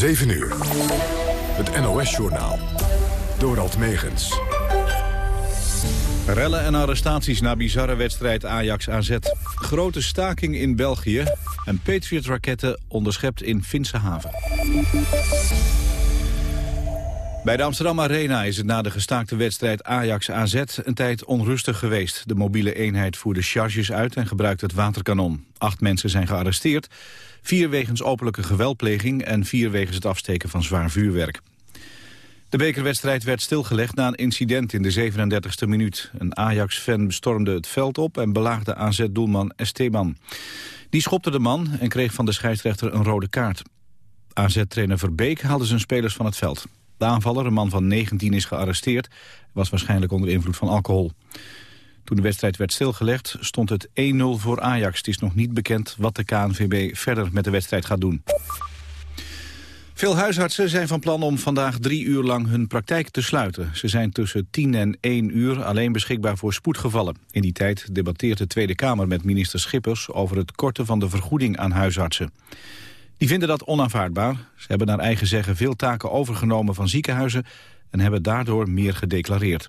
7 uur. Het NOS-journaal. Dorald Megens. Rellen en arrestaties na bizarre wedstrijd Ajax-AZ. Grote staking in België. En Patriot-raketten onderschept in Finse haven. Bij de Amsterdam Arena is het na de gestaakte wedstrijd Ajax-AZ een tijd onrustig geweest. De mobiele eenheid voerde charges uit en gebruikte het waterkanon. Acht mensen zijn gearresteerd, vier wegens openlijke geweldpleging en vier wegens het afsteken van zwaar vuurwerk. De bekerwedstrijd werd stilgelegd na een incident in de 37e minuut. Een Ajax-fan bestormde het veld op en belaagde AZ-doelman Esteban. Die schopte de man en kreeg van de scheidsrechter een rode kaart. AZ-trainer Verbeek haalde zijn spelers van het veld. De aanvaller, een man van 19, is gearresteerd. was waarschijnlijk onder invloed van alcohol. Toen de wedstrijd werd stilgelegd stond het 1-0 voor Ajax. Het is nog niet bekend wat de KNVB verder met de wedstrijd gaat doen. Veel huisartsen zijn van plan om vandaag drie uur lang hun praktijk te sluiten. Ze zijn tussen 10 en 1 uur alleen beschikbaar voor spoedgevallen. In die tijd debatteert de Tweede Kamer met minister Schippers... over het korten van de vergoeding aan huisartsen. Die vinden dat onaanvaardbaar. Ze hebben naar eigen zeggen veel taken overgenomen van ziekenhuizen... en hebben daardoor meer gedeclareerd.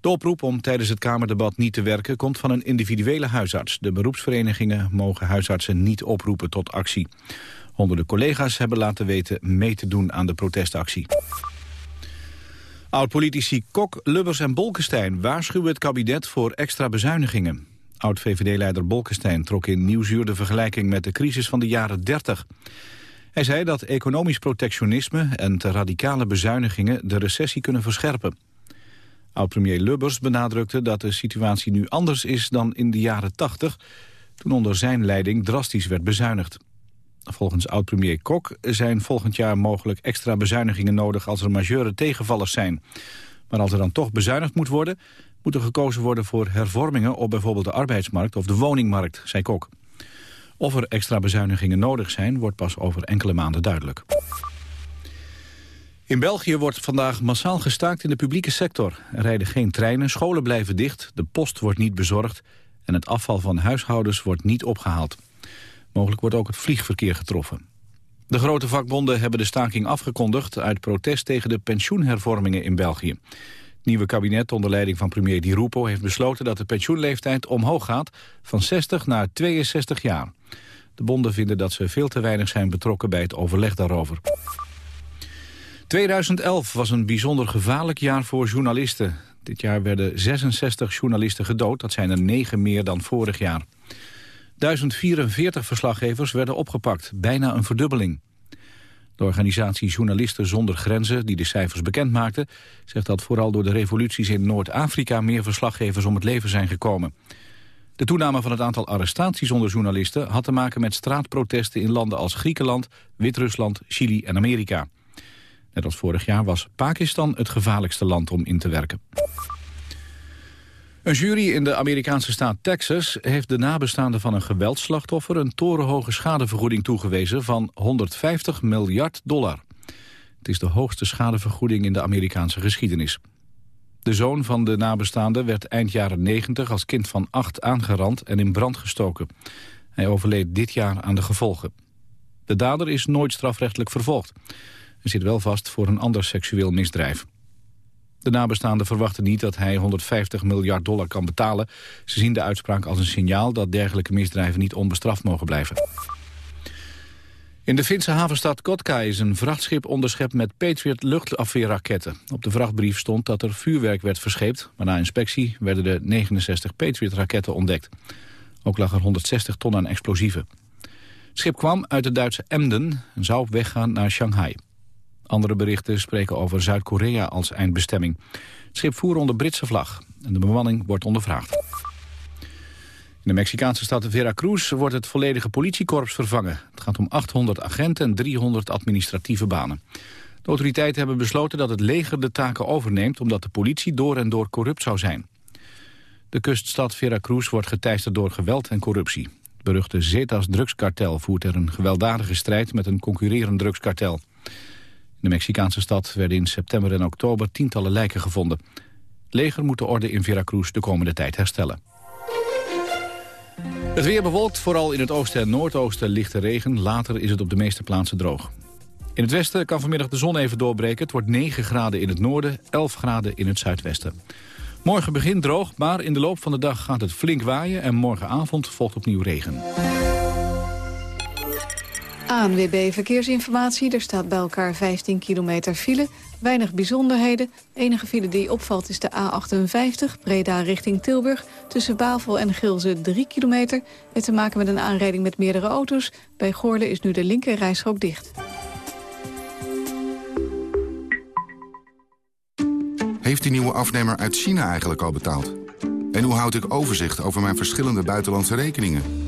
De oproep om tijdens het Kamerdebat niet te werken komt van een individuele huisarts. De beroepsverenigingen mogen huisartsen niet oproepen tot actie. Honderden collega's hebben laten weten mee te doen aan de protestactie. Oud-politici Kok, Lubbers en Bolkestein waarschuwen het kabinet voor extra bezuinigingen. Oud-VVD-leider Bolkestein trok in Nieuwsuur de vergelijking met de crisis van de jaren 30. Hij zei dat economisch protectionisme en te radicale bezuinigingen de recessie kunnen verscherpen. Oud-premier Lubbers benadrukte dat de situatie nu anders is dan in de jaren 80, toen onder zijn leiding drastisch werd bezuinigd. Volgens oud-premier Kok zijn volgend jaar mogelijk extra bezuinigingen nodig als er majeure tegenvallers zijn. Maar als er dan toch bezuinigd moet worden, moet gekozen worden voor hervormingen op bijvoorbeeld de arbeidsmarkt of de woningmarkt, zei Kok. Of er extra bezuinigingen nodig zijn, wordt pas over enkele maanden duidelijk. In België wordt vandaag massaal gestaakt in de publieke sector. Er rijden geen treinen, scholen blijven dicht, de post wordt niet bezorgd... en het afval van huishoudens wordt niet opgehaald. Mogelijk wordt ook het vliegverkeer getroffen. De grote vakbonden hebben de staking afgekondigd... uit protest tegen de pensioenhervormingen in België. Het nieuwe kabinet onder leiding van premier Di Rupo heeft besloten... dat de pensioenleeftijd omhoog gaat van 60 naar 62 jaar. De bonden vinden dat ze veel te weinig zijn betrokken bij het overleg daarover. 2011 was een bijzonder gevaarlijk jaar voor journalisten. Dit jaar werden 66 journalisten gedood, dat zijn er 9 meer dan vorig jaar. 1044 verslaggevers werden opgepakt, bijna een verdubbeling. De organisatie Journalisten zonder Grenzen, die de cijfers bekend maakte... zegt dat vooral door de revoluties in Noord-Afrika... meer verslaggevers om het leven zijn gekomen. De toename van het aantal arrestaties onder journalisten... had te maken met straatprotesten in landen als Griekenland, Wit-Rusland, Chili en Amerika. Net als vorig jaar was Pakistan het gevaarlijkste land om in te werken. Een jury in de Amerikaanse staat Texas heeft de nabestaanden van een geweldslachtoffer een torenhoge schadevergoeding toegewezen van 150 miljard dollar. Het is de hoogste schadevergoeding in de Amerikaanse geschiedenis. De zoon van de nabestaande werd eind jaren 90 als kind van acht aangerand en in brand gestoken. Hij overleed dit jaar aan de gevolgen. De dader is nooit strafrechtelijk vervolgd. Hij zit wel vast voor een ander seksueel misdrijf. De nabestaanden verwachten niet dat hij 150 miljard dollar kan betalen. Ze zien de uitspraak als een signaal dat dergelijke misdrijven niet onbestraft mogen blijven. In de Finse havenstad Kotka is een vrachtschip onderschept met Patriot luchtafweerraketten. Op de vrachtbrief stond dat er vuurwerk werd verscheept, maar na inspectie werden de 69 Patriot-raketten ontdekt. Ook lag er 160 ton aan explosieven. Het schip kwam uit de Duitse Emden en zou op weg gaan naar Shanghai. Andere berichten spreken over Zuid-Korea als eindbestemming. Het schip voer onder Britse vlag en de bemanning wordt ondervraagd. In de Mexicaanse stad Veracruz wordt het volledige politiekorps vervangen. Het gaat om 800 agenten en 300 administratieve banen. De autoriteiten hebben besloten dat het leger de taken overneemt... omdat de politie door en door corrupt zou zijn. De kuststad Veracruz wordt geteisterd door geweld en corruptie. Het beruchte Zetas drugskartel voert er een gewelddadige strijd... met een concurrerend drugskartel. In de Mexicaanse stad werden in september en oktober tientallen lijken gevonden. Leger moet de orde in Veracruz de komende tijd herstellen. Het weer bewolkt, vooral in het oosten en noordoosten lichte regen. Later is het op de meeste plaatsen droog. In het westen kan vanmiddag de zon even doorbreken. Het wordt 9 graden in het noorden, 11 graden in het zuidwesten. Morgen begint droog, maar in de loop van de dag gaat het flink waaien... en morgenavond volgt opnieuw regen. ANWB Verkeersinformatie. Er staat bij elkaar 15 kilometer file. Weinig bijzonderheden. enige file die opvalt is de A58, Breda richting Tilburg. Tussen Bavel en Gilze 3 kilometer. Heeft te maken met een aanrijding met meerdere auto's. Bij Goorle is nu de linker rijstrook dicht. Heeft die nieuwe afnemer uit China eigenlijk al betaald? En hoe houd ik overzicht over mijn verschillende buitenlandse rekeningen?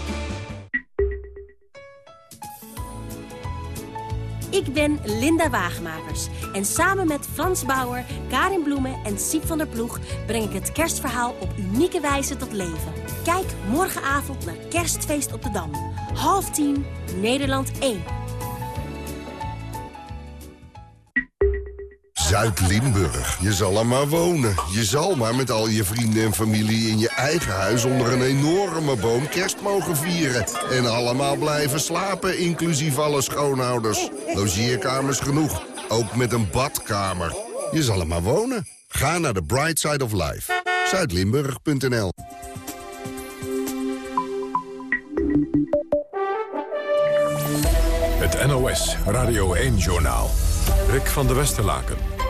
Ik ben Linda Waagmakers. En samen met Frans Bauer, Karin Bloemen en Siep van der Ploeg... breng ik het kerstverhaal op unieke wijze tot leven. Kijk morgenavond naar Kerstfeest op de Dam. Half tien, Nederland 1. Zuid-Limburg. Je zal er maar wonen. Je zal maar met al je vrienden en familie in je eigen huis... onder een enorme boom kerst mogen vieren. En allemaal blijven slapen, inclusief alle schoonouders. Logeerkamers genoeg. Ook met een badkamer. Je zal er maar wonen. Ga naar de Bright Side of Life. Zuidlimburg.nl Het NOS Radio 1-journaal. Rick van der Westerlaken.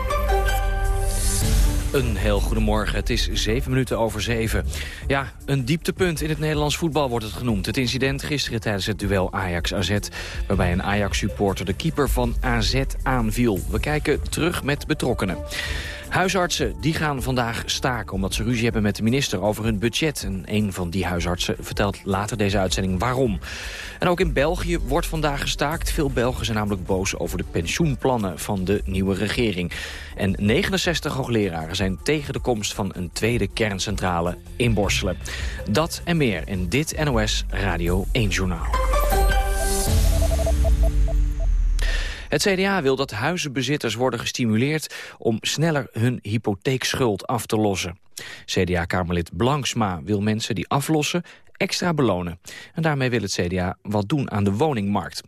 Een heel goedemorgen. Het is zeven minuten over zeven. Ja, een dieptepunt in het Nederlands voetbal wordt het genoemd. Het incident gisteren tijdens het duel Ajax-AZ... waarbij een Ajax-supporter de keeper van AZ aanviel. We kijken terug met betrokkenen. Huisartsen die gaan vandaag staken omdat ze ruzie hebben met de minister over hun budget. En een van die huisartsen vertelt later deze uitzending waarom. En ook in België wordt vandaag gestaakt. Veel Belgen zijn namelijk boos over de pensioenplannen van de nieuwe regering. En 69 hoogleraren zijn tegen de komst van een tweede kerncentrale in Borselen. Dat en meer in dit NOS Radio 1 Journaal. Het CDA wil dat huizenbezitters worden gestimuleerd om sneller hun hypotheekschuld af te lossen. CDA-kamerlid Blanksma wil mensen die aflossen extra belonen. En daarmee wil het CDA wat doen aan de woningmarkt.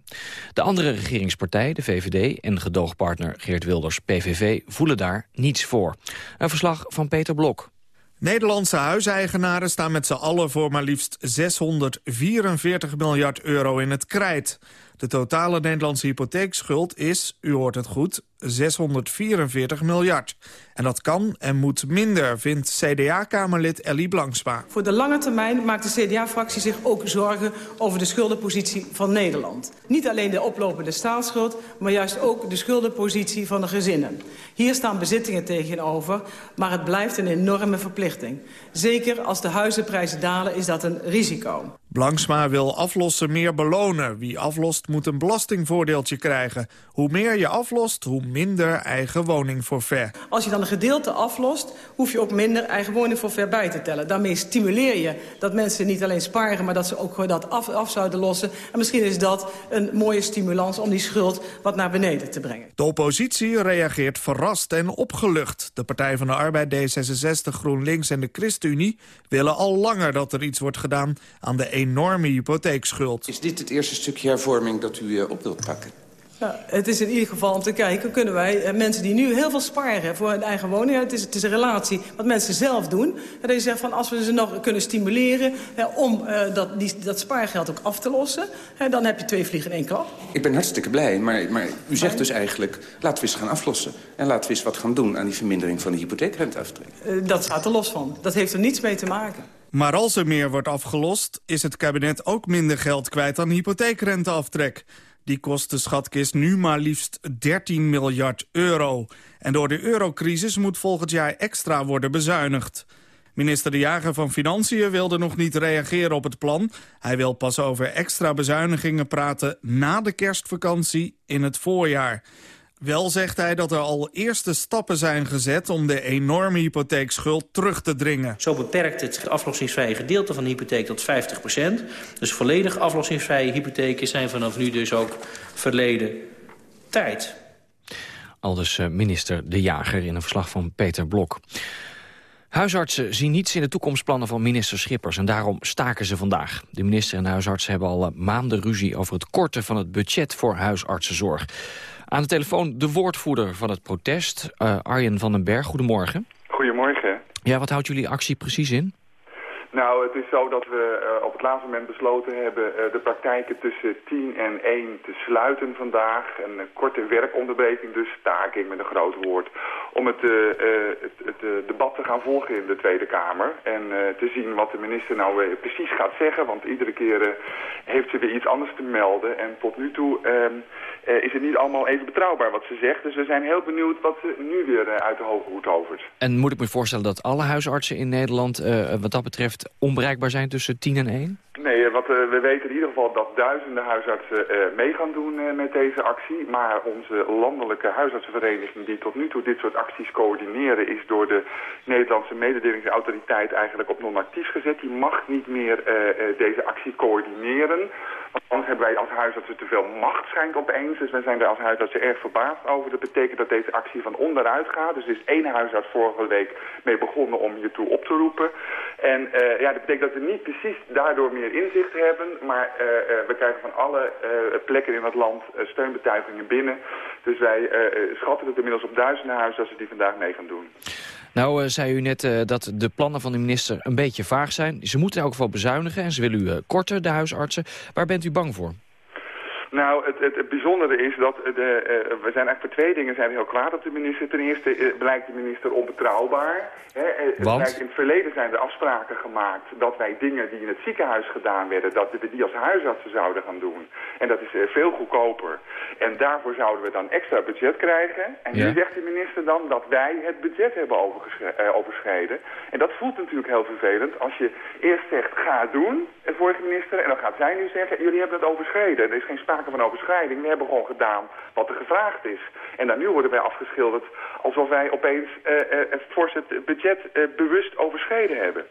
De andere regeringspartij, de VVD en gedoogpartner Geert Wilders PVV voelen daar niets voor. Een verslag van Peter Blok. Nederlandse huiseigenaren staan met z'n allen voor maar liefst 644 miljard euro in het krijt. De totale Nederlandse hypotheekschuld is, u hoort het goed, 644 miljard. En dat kan en moet minder, vindt CDA-kamerlid Ellie Blanksma. Voor de lange termijn maakt de CDA-fractie zich ook zorgen over de schuldenpositie van Nederland. Niet alleen de oplopende staatsschuld, maar juist ook de schuldenpositie van de gezinnen. Hier staan bezittingen tegenover, maar het blijft een enorme verplichting. Zeker als de huizenprijzen dalen is dat een risico. Blanksma wil aflossen meer belonen. Wie aflost moet een belastingvoordeeltje krijgen. Hoe meer je aflost, hoe minder eigen woningforfait. Als je dan een gedeelte aflost, hoef je ook minder eigen woningforfait bij te tellen. Daarmee stimuleer je dat mensen niet alleen sparen, maar dat ze ook dat af, af zouden lossen. En misschien is dat een mooie stimulans om die schuld wat naar beneden te brengen. De oppositie reageert verrast en opgelucht. De Partij van de Arbeid, D66, GroenLinks en de ChristenUnie willen al langer dat er iets wordt gedaan aan de enorme hypotheekschuld. Is dit het eerste stukje hervorming dat u uh, op wilt pakken? Ja, het is in ieder geval om te kijken, kunnen wij eh, mensen die nu heel veel sparen voor hun eigen woning... Het is, het is een relatie wat mensen zelf doen. En dat je zegt van als we ze nog kunnen stimuleren om uh, dat, die, dat spaargeld ook af te lossen... dan heb je twee vliegen in één klap. Ik ben hartstikke blij, maar, maar u zegt dus eigenlijk... laten we eens gaan aflossen en laten we eens wat gaan doen aan die vermindering van de hypotheekrenteaftrek. Uh, dat staat er los van. Dat heeft er niets mee te maken. Maar als er meer wordt afgelost, is het kabinet ook minder geld kwijt aan hypotheekrenteaftrek. Die kost de schatkist nu maar liefst 13 miljard euro. En door de eurocrisis moet volgend jaar extra worden bezuinigd. Minister De Jager van Financiën wilde nog niet reageren op het plan. Hij wil pas over extra bezuinigingen praten na de kerstvakantie in het voorjaar. Wel zegt hij dat er al eerste stappen zijn gezet om de enorme hypotheekschuld terug te dringen. Zo beperkt het aflossingsvrije gedeelte van de hypotheek tot 50% Dus volledig aflossingsvrije hypotheken zijn vanaf nu dus ook verleden tijd. Aldus eh, minister De Jager in een verslag van Peter Blok. Huisartsen zien niets in de toekomstplannen van minister Schippers... en daarom staken ze vandaag. De minister en de huisartsen hebben al eh, maanden ruzie... over het korten van het budget voor huisartsenzorg. Aan de telefoon de woordvoerder van het protest, uh, Arjen van den Berg. Goedemorgen. Goedemorgen. Ja, wat houdt jullie actie precies in? Nou, het is zo dat we uh, op het laatste moment besloten hebben uh, de praktijken tussen 10 en 1 te sluiten vandaag. Een korte werkonderbreking, dus staking met een groot woord. Om het, het, het debat te gaan volgen in de Tweede Kamer. En te zien wat de minister nou precies gaat zeggen. Want iedere keer heeft ze weer iets anders te melden. En tot nu toe ehm, is het niet allemaal even betrouwbaar wat ze zegt. Dus we zijn heel benieuwd wat ze nu weer uit de hoge hoed tovert. En moet ik me voorstellen dat alle huisartsen in Nederland wat dat betreft onbereikbaar zijn tussen 10 en 1? Nee, wat, uh, we weten in ieder geval dat duizenden huisartsen uh, mee gaan doen uh, met deze actie. Maar onze landelijke huisartsenvereniging die tot nu toe dit soort acties coördineren... is door de Nederlandse mededelingsautoriteit eigenlijk op non-actief gezet. Die mag niet meer deze actie coördineren. Want anders hebben wij als huisartsen te veel macht, schijnt opeens. Dus wij zijn er als huisartsen erg verbaasd over. Dat betekent dat deze actie van onderuit gaat. Dus er is één huisarts vorige week mee begonnen om hiertoe op te roepen. En ja, dat betekent dat we niet precies daardoor meer inzicht hebben. Maar uh, uh, we krijgen van alle uh, plekken in het land steunbetuigingen binnen. Dus wij schatten het inmiddels op duizenden huisartsen die vandaag mee gaan doen. Nou, zei u net dat de plannen van de minister een beetje vaag zijn. Ze moeten in elk geval bezuinigen en ze willen u korten, de huisartsen. Waar bent u bang voor? Nou, het, het, het, bijzondere is dat de, uh, we zijn eigenlijk voor twee dingen zijn we heel kwaad op de minister. Ten eerste uh, blijkt de minister onbetrouwbaar. Hè. Want? in het verleden zijn er afspraken gemaakt dat wij dingen die in het ziekenhuis gedaan werden, dat we die als huisartsen zouden gaan doen. En dat is uh, veel goedkoper. En daarvoor zouden we dan extra budget krijgen. En Ja. nu zegt de minister dan dat wij het budget hebben overschreden. En dat voelt natuurlijk heel vervelend als je eerst zegt ga het doen, de vorige minister, en dan gaat zij nu zeggen jullie hebben het overschreden. Er is geen sprake van overschrijding. We hebben gewoon gedaan wat er gevraagd is. En dan nu worden wij afgeschilderd alsof wij opeens uh, uh, het budget uh, bewust overschreden hebben.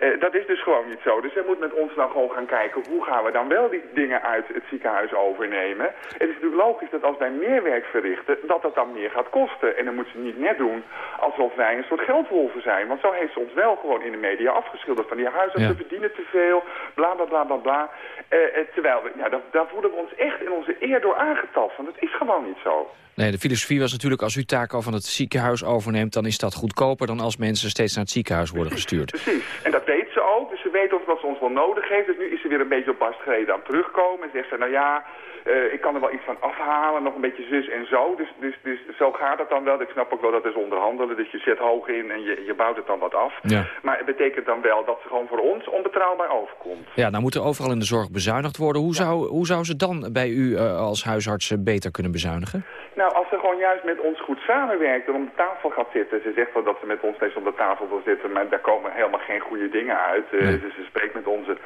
Uh, dat is dus gewoon niet zo. Dus we moeten met ons dan gewoon gaan kijken... hoe gaan we dan wel die dingen uit het ziekenhuis overnemen. Het is natuurlijk logisch dat als wij meer werk verrichten... dat dat dan meer gaat kosten. En dan moeten ze niet net doen alsof wij een soort geldwolven zijn. Want zo heeft ze ons wel gewoon in de media afgeschilderd. Van die huisartsen Ja. verdienen te veel, bla bla bla bla bla. Uh, uh, terwijl, we, ja, daar, daar voelen we ons echt in onze eer door aangetast. Want het is gewoon niet zo. Nee, de filosofie was natuurlijk als u taken van het ziekenhuis overneemt... dan is dat goedkoper dan als mensen steeds naar het ziekenhuis worden gestuurd. Precies. En dat weet ze ook. Dus ze weet ook dat ze ons wel nodig heeft. Dus nu is ze weer een beetje op barstgereden aan het terugkomen. En zegt ze, nou ja, uh, ik kan er wel iets van afhalen. Nog een beetje zus en zo. Dus, dus, dus zo gaat het dan wel. Ik snap ook wel dat is onderhandelen. Dus je zet hoog in en je, je bouwt het dan wat af. Ja. Maar het betekent dan wel dat ze gewoon voor ons onbetrouwbaar overkomt. Ja, nou moet er overal in de zorg bezuinigd worden. Hoe, zou, hoe zou ze dan bij u uh, als huisarts beter kunnen bezuinigen? Nou, als ze gewoon juist met ons goed samenwerkt en om de tafel gaat zitten. Ze zegt wel dat ze met ons steeds om de tafel wil zitten, maar daar komen helemaal geen goede dingen uit. Uh, Nee. Dus ze spreekt met onze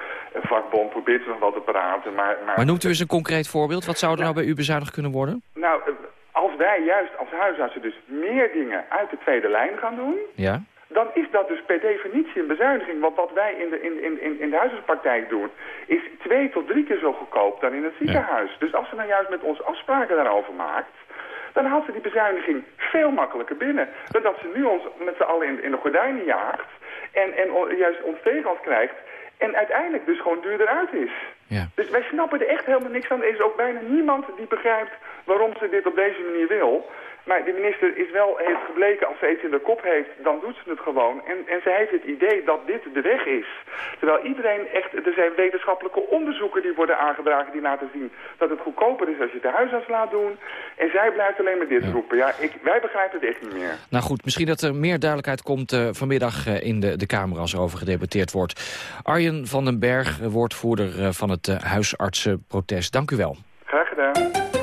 vakbond, probeert ze nog wel te praten. Maar, maar, Maar noemt u eens een concreet voorbeeld. Wat zou er nou bij u bezuinigd kunnen worden? Nou, uh, als wij juist als huisartsen dus meer dingen uit de tweede lijn gaan doen... Ja? dan is dat dus per definitie een bezuiniging. Want wat wij in de, in, in, in de huisartspraktijk doen... is twee tot drie keer zo goedkoop dan in het ziekenhuis. Ja. Dus als ze nou juist met ons afspraken daarover maakt... dan haalt ze die bezuiniging veel makkelijker binnen. Dan dat ze nu ons met z'n allen in, in de gordijnen jaagt... en, en juist ons tegen ons krijgt... en uiteindelijk dus gewoon duurder uit is. Ja. Dus wij snappen er echt helemaal niks van. Er is ook bijna niemand die begrijpt waarom ze dit op deze manier wil... Maar de minister is wel, heeft gebleken, als ze iets in de kop heeft, dan doet ze het gewoon. En, en ze heeft het idee dat dit de weg is. Terwijl iedereen echt, er zijn wetenschappelijke onderzoeken die worden aangedragen die laten zien dat het goedkoper is als je het de huisarts laat doen. En zij blijft alleen maar dit ja. roepen. Ja, ik, wij begrijpen het echt niet meer. Nou goed, misschien dat er meer duidelijkheid komt uh, vanmiddag uh, in de, de Kamer als er over gedebatteerd wordt. Arjen van den Berg, woordvoerder uh, van het huisartsenprotest. Dank u wel. Graag gedaan.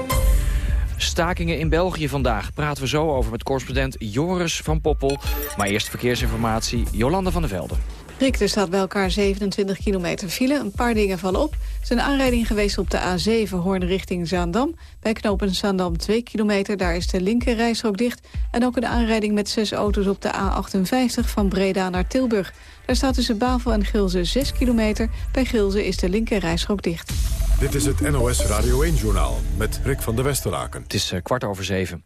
Stakingen in België vandaag. Praten we zo over met correspondent Joris van Poppel. Maar eerst verkeersinformatie, Jolanda van der Velde. Riek, er staat bij elkaar 27 kilometer file. Een paar dingen vallen op. Er is een aanrijding geweest op de A7 Hoorn richting Zaandam. Bij knopen Zaandam 2 kilometer, daar is de linker rijstrook dicht. En ook een aanrijding met zes auto's op de A58 van Breda naar Tilburg. Daar staat tussen Bavel en Gilze 6 kilometer. Bij Gilze is de linker rijstrook dicht. Dit is het NOS Radio 1-journaal met Rick van der Westeraken. Het is uh, kwart over zeven.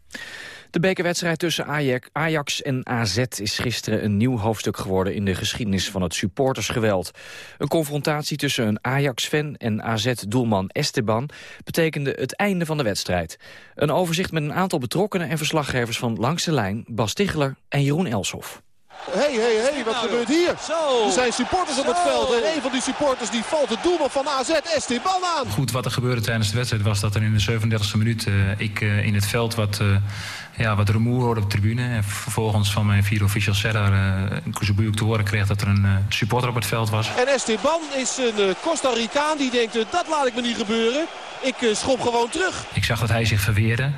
De bekerwedstrijd tussen Ajax en AZ is gisteren een nieuw hoofdstuk geworden in de geschiedenis van het supportersgeweld. Een confrontatie tussen een Ajax-fan en AZ-doelman Esteban betekende het einde van de wedstrijd. Een overzicht met een aantal betrokkenen en verslaggevers van Langs de Lijn, Bas Ticheler en Jeroen Elshoff. Hé, hé, hé, wat gebeurt hier? Er zijn supporters op het veld en een van die supporters die valt het doelman van AZ, Esteban aan. Goed, wat er gebeurde tijdens de wedstrijd was dat er in de 37e minuut uh, ik uh, in het veld wat, uh, ja, wat rumoer hoorde op de tribune. En vervolgens van mijn vier official Serra uh, te horen kreeg dat er een supporter op het veld was. En Esteban is een Costa Ricaan die denkt, dat laat ik me niet gebeuren. Ik schop gewoon terug. Ik zag dat hij zich verweerde.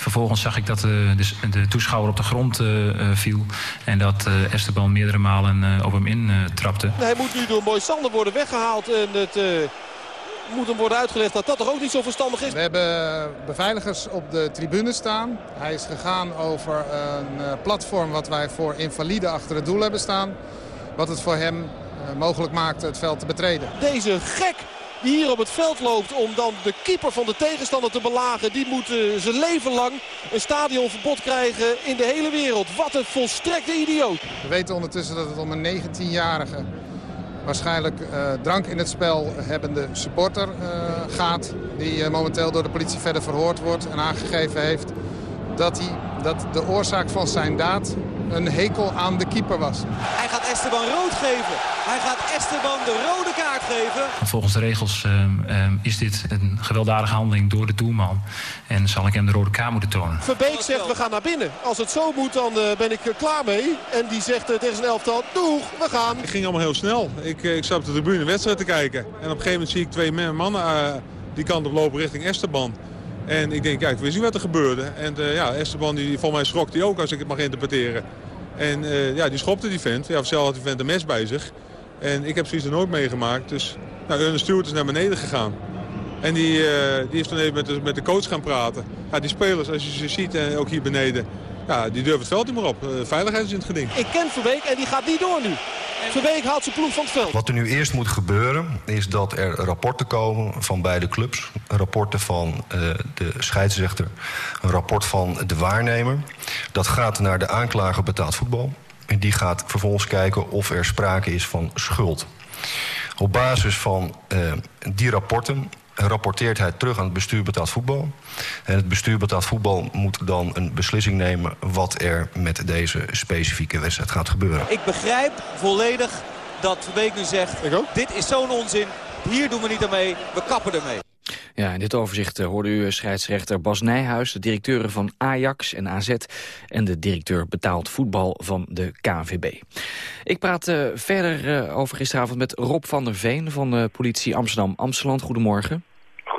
Vervolgens zag ik dat de, de, de toeschouwer op de grond uh, viel. En dat uh, Esteban meerdere malen uh, op hem in trapte. Hij moet nu door Mooi Sander worden weggehaald. En het moet hem worden uitgelegd dat dat toch ook niet zo verstandig is. We hebben beveiligers op de tribune staan. Hij is gegaan over een platform wat wij voor invaliden achter het doel hebben staan. Wat het voor hem mogelijk maakt het veld te betreden. Deze gek die hier op het veld loopt om dan de keeper van de tegenstander te belagen. Die moet uh, zijn leven lang een stadionverbod krijgen in de hele wereld. Wat een volstrekte idioot. We weten ondertussen dat het om een 19-jarige, waarschijnlijk uh, drank in het spel hebbende supporter uh, gaat. Die momenteel door de politie verder verhoord wordt en aangegeven heeft dat, hij, dat de oorzaak van zijn daad een hekel aan de keeper was. Hij gaat Esteban rood geven. Hij gaat Esteban de rode kaart geven. Volgens de regels uh, uh, is dit een gewelddadige handeling door de doelman. En zal ik hem de rode kaart moeten tonen. Verbeek zegt we gaan naar binnen. Als het zo moet dan uh, ben ik er klaar mee. En die zegt tegen zijn elftal, doeg, we gaan. Het ging allemaal heel snel. Ik, ik zat op de tribune wedstrijd te kijken. En op een gegeven moment zie ik twee mannen die kant op lopen richting Esteban. En ik denk, ik wist niet wat er gebeurde. En uh, ja, Esteban, die, volgens mij schrok hij ook, als ik het mag interpreteren. En uh, ja, die schopte die vent. Ja, zelf had die vent een mes bij zich. En ik heb zoiets nooit meegemaakt. Dus nou, Ernest Stewart is naar beneden gegaan. En die, uh, die heeft dan even met de, met de coach gaan praten. Ja, die spelers, als je ze ziet, ook hier beneden... Ja, die durven het veld niet meer op. Uh, veiligheid is in het geding. Ik ken Verbeek en die gaat niet door nu. Verbeek haalt zijn ploeg van het veld. Wat er nu eerst moet gebeuren is dat er rapporten komen van beide clubs. Rapporten van uh, de scheidsrechter, een rapport van de waarnemer. Dat gaat naar de aanklager betaald voetbal. En die gaat vervolgens kijken of er sprake is van schuld. Op basis van uh, die rapporten rapporteert hij terug aan het bestuur betaald voetbal. En het bestuur betaald voetbal moet dan een beslissing nemen... wat er met deze specifieke wedstrijd gaat gebeuren. Ik begrijp volledig dat Verbeek nu zegt... dit is zo'n onzin, hier doen we niet aan mee, we kappen ermee. Ja, in dit overzicht hoorde u scheidsrechter Bas Nijhuis... de directeuren van Ajax en AZ... en de directeur betaald voetbal van de KNVB. Ik praat uh, verder uh, over gisteravond met Rob van der Veen... van de politie Amsterdam-Amsterdam. Goedemorgen.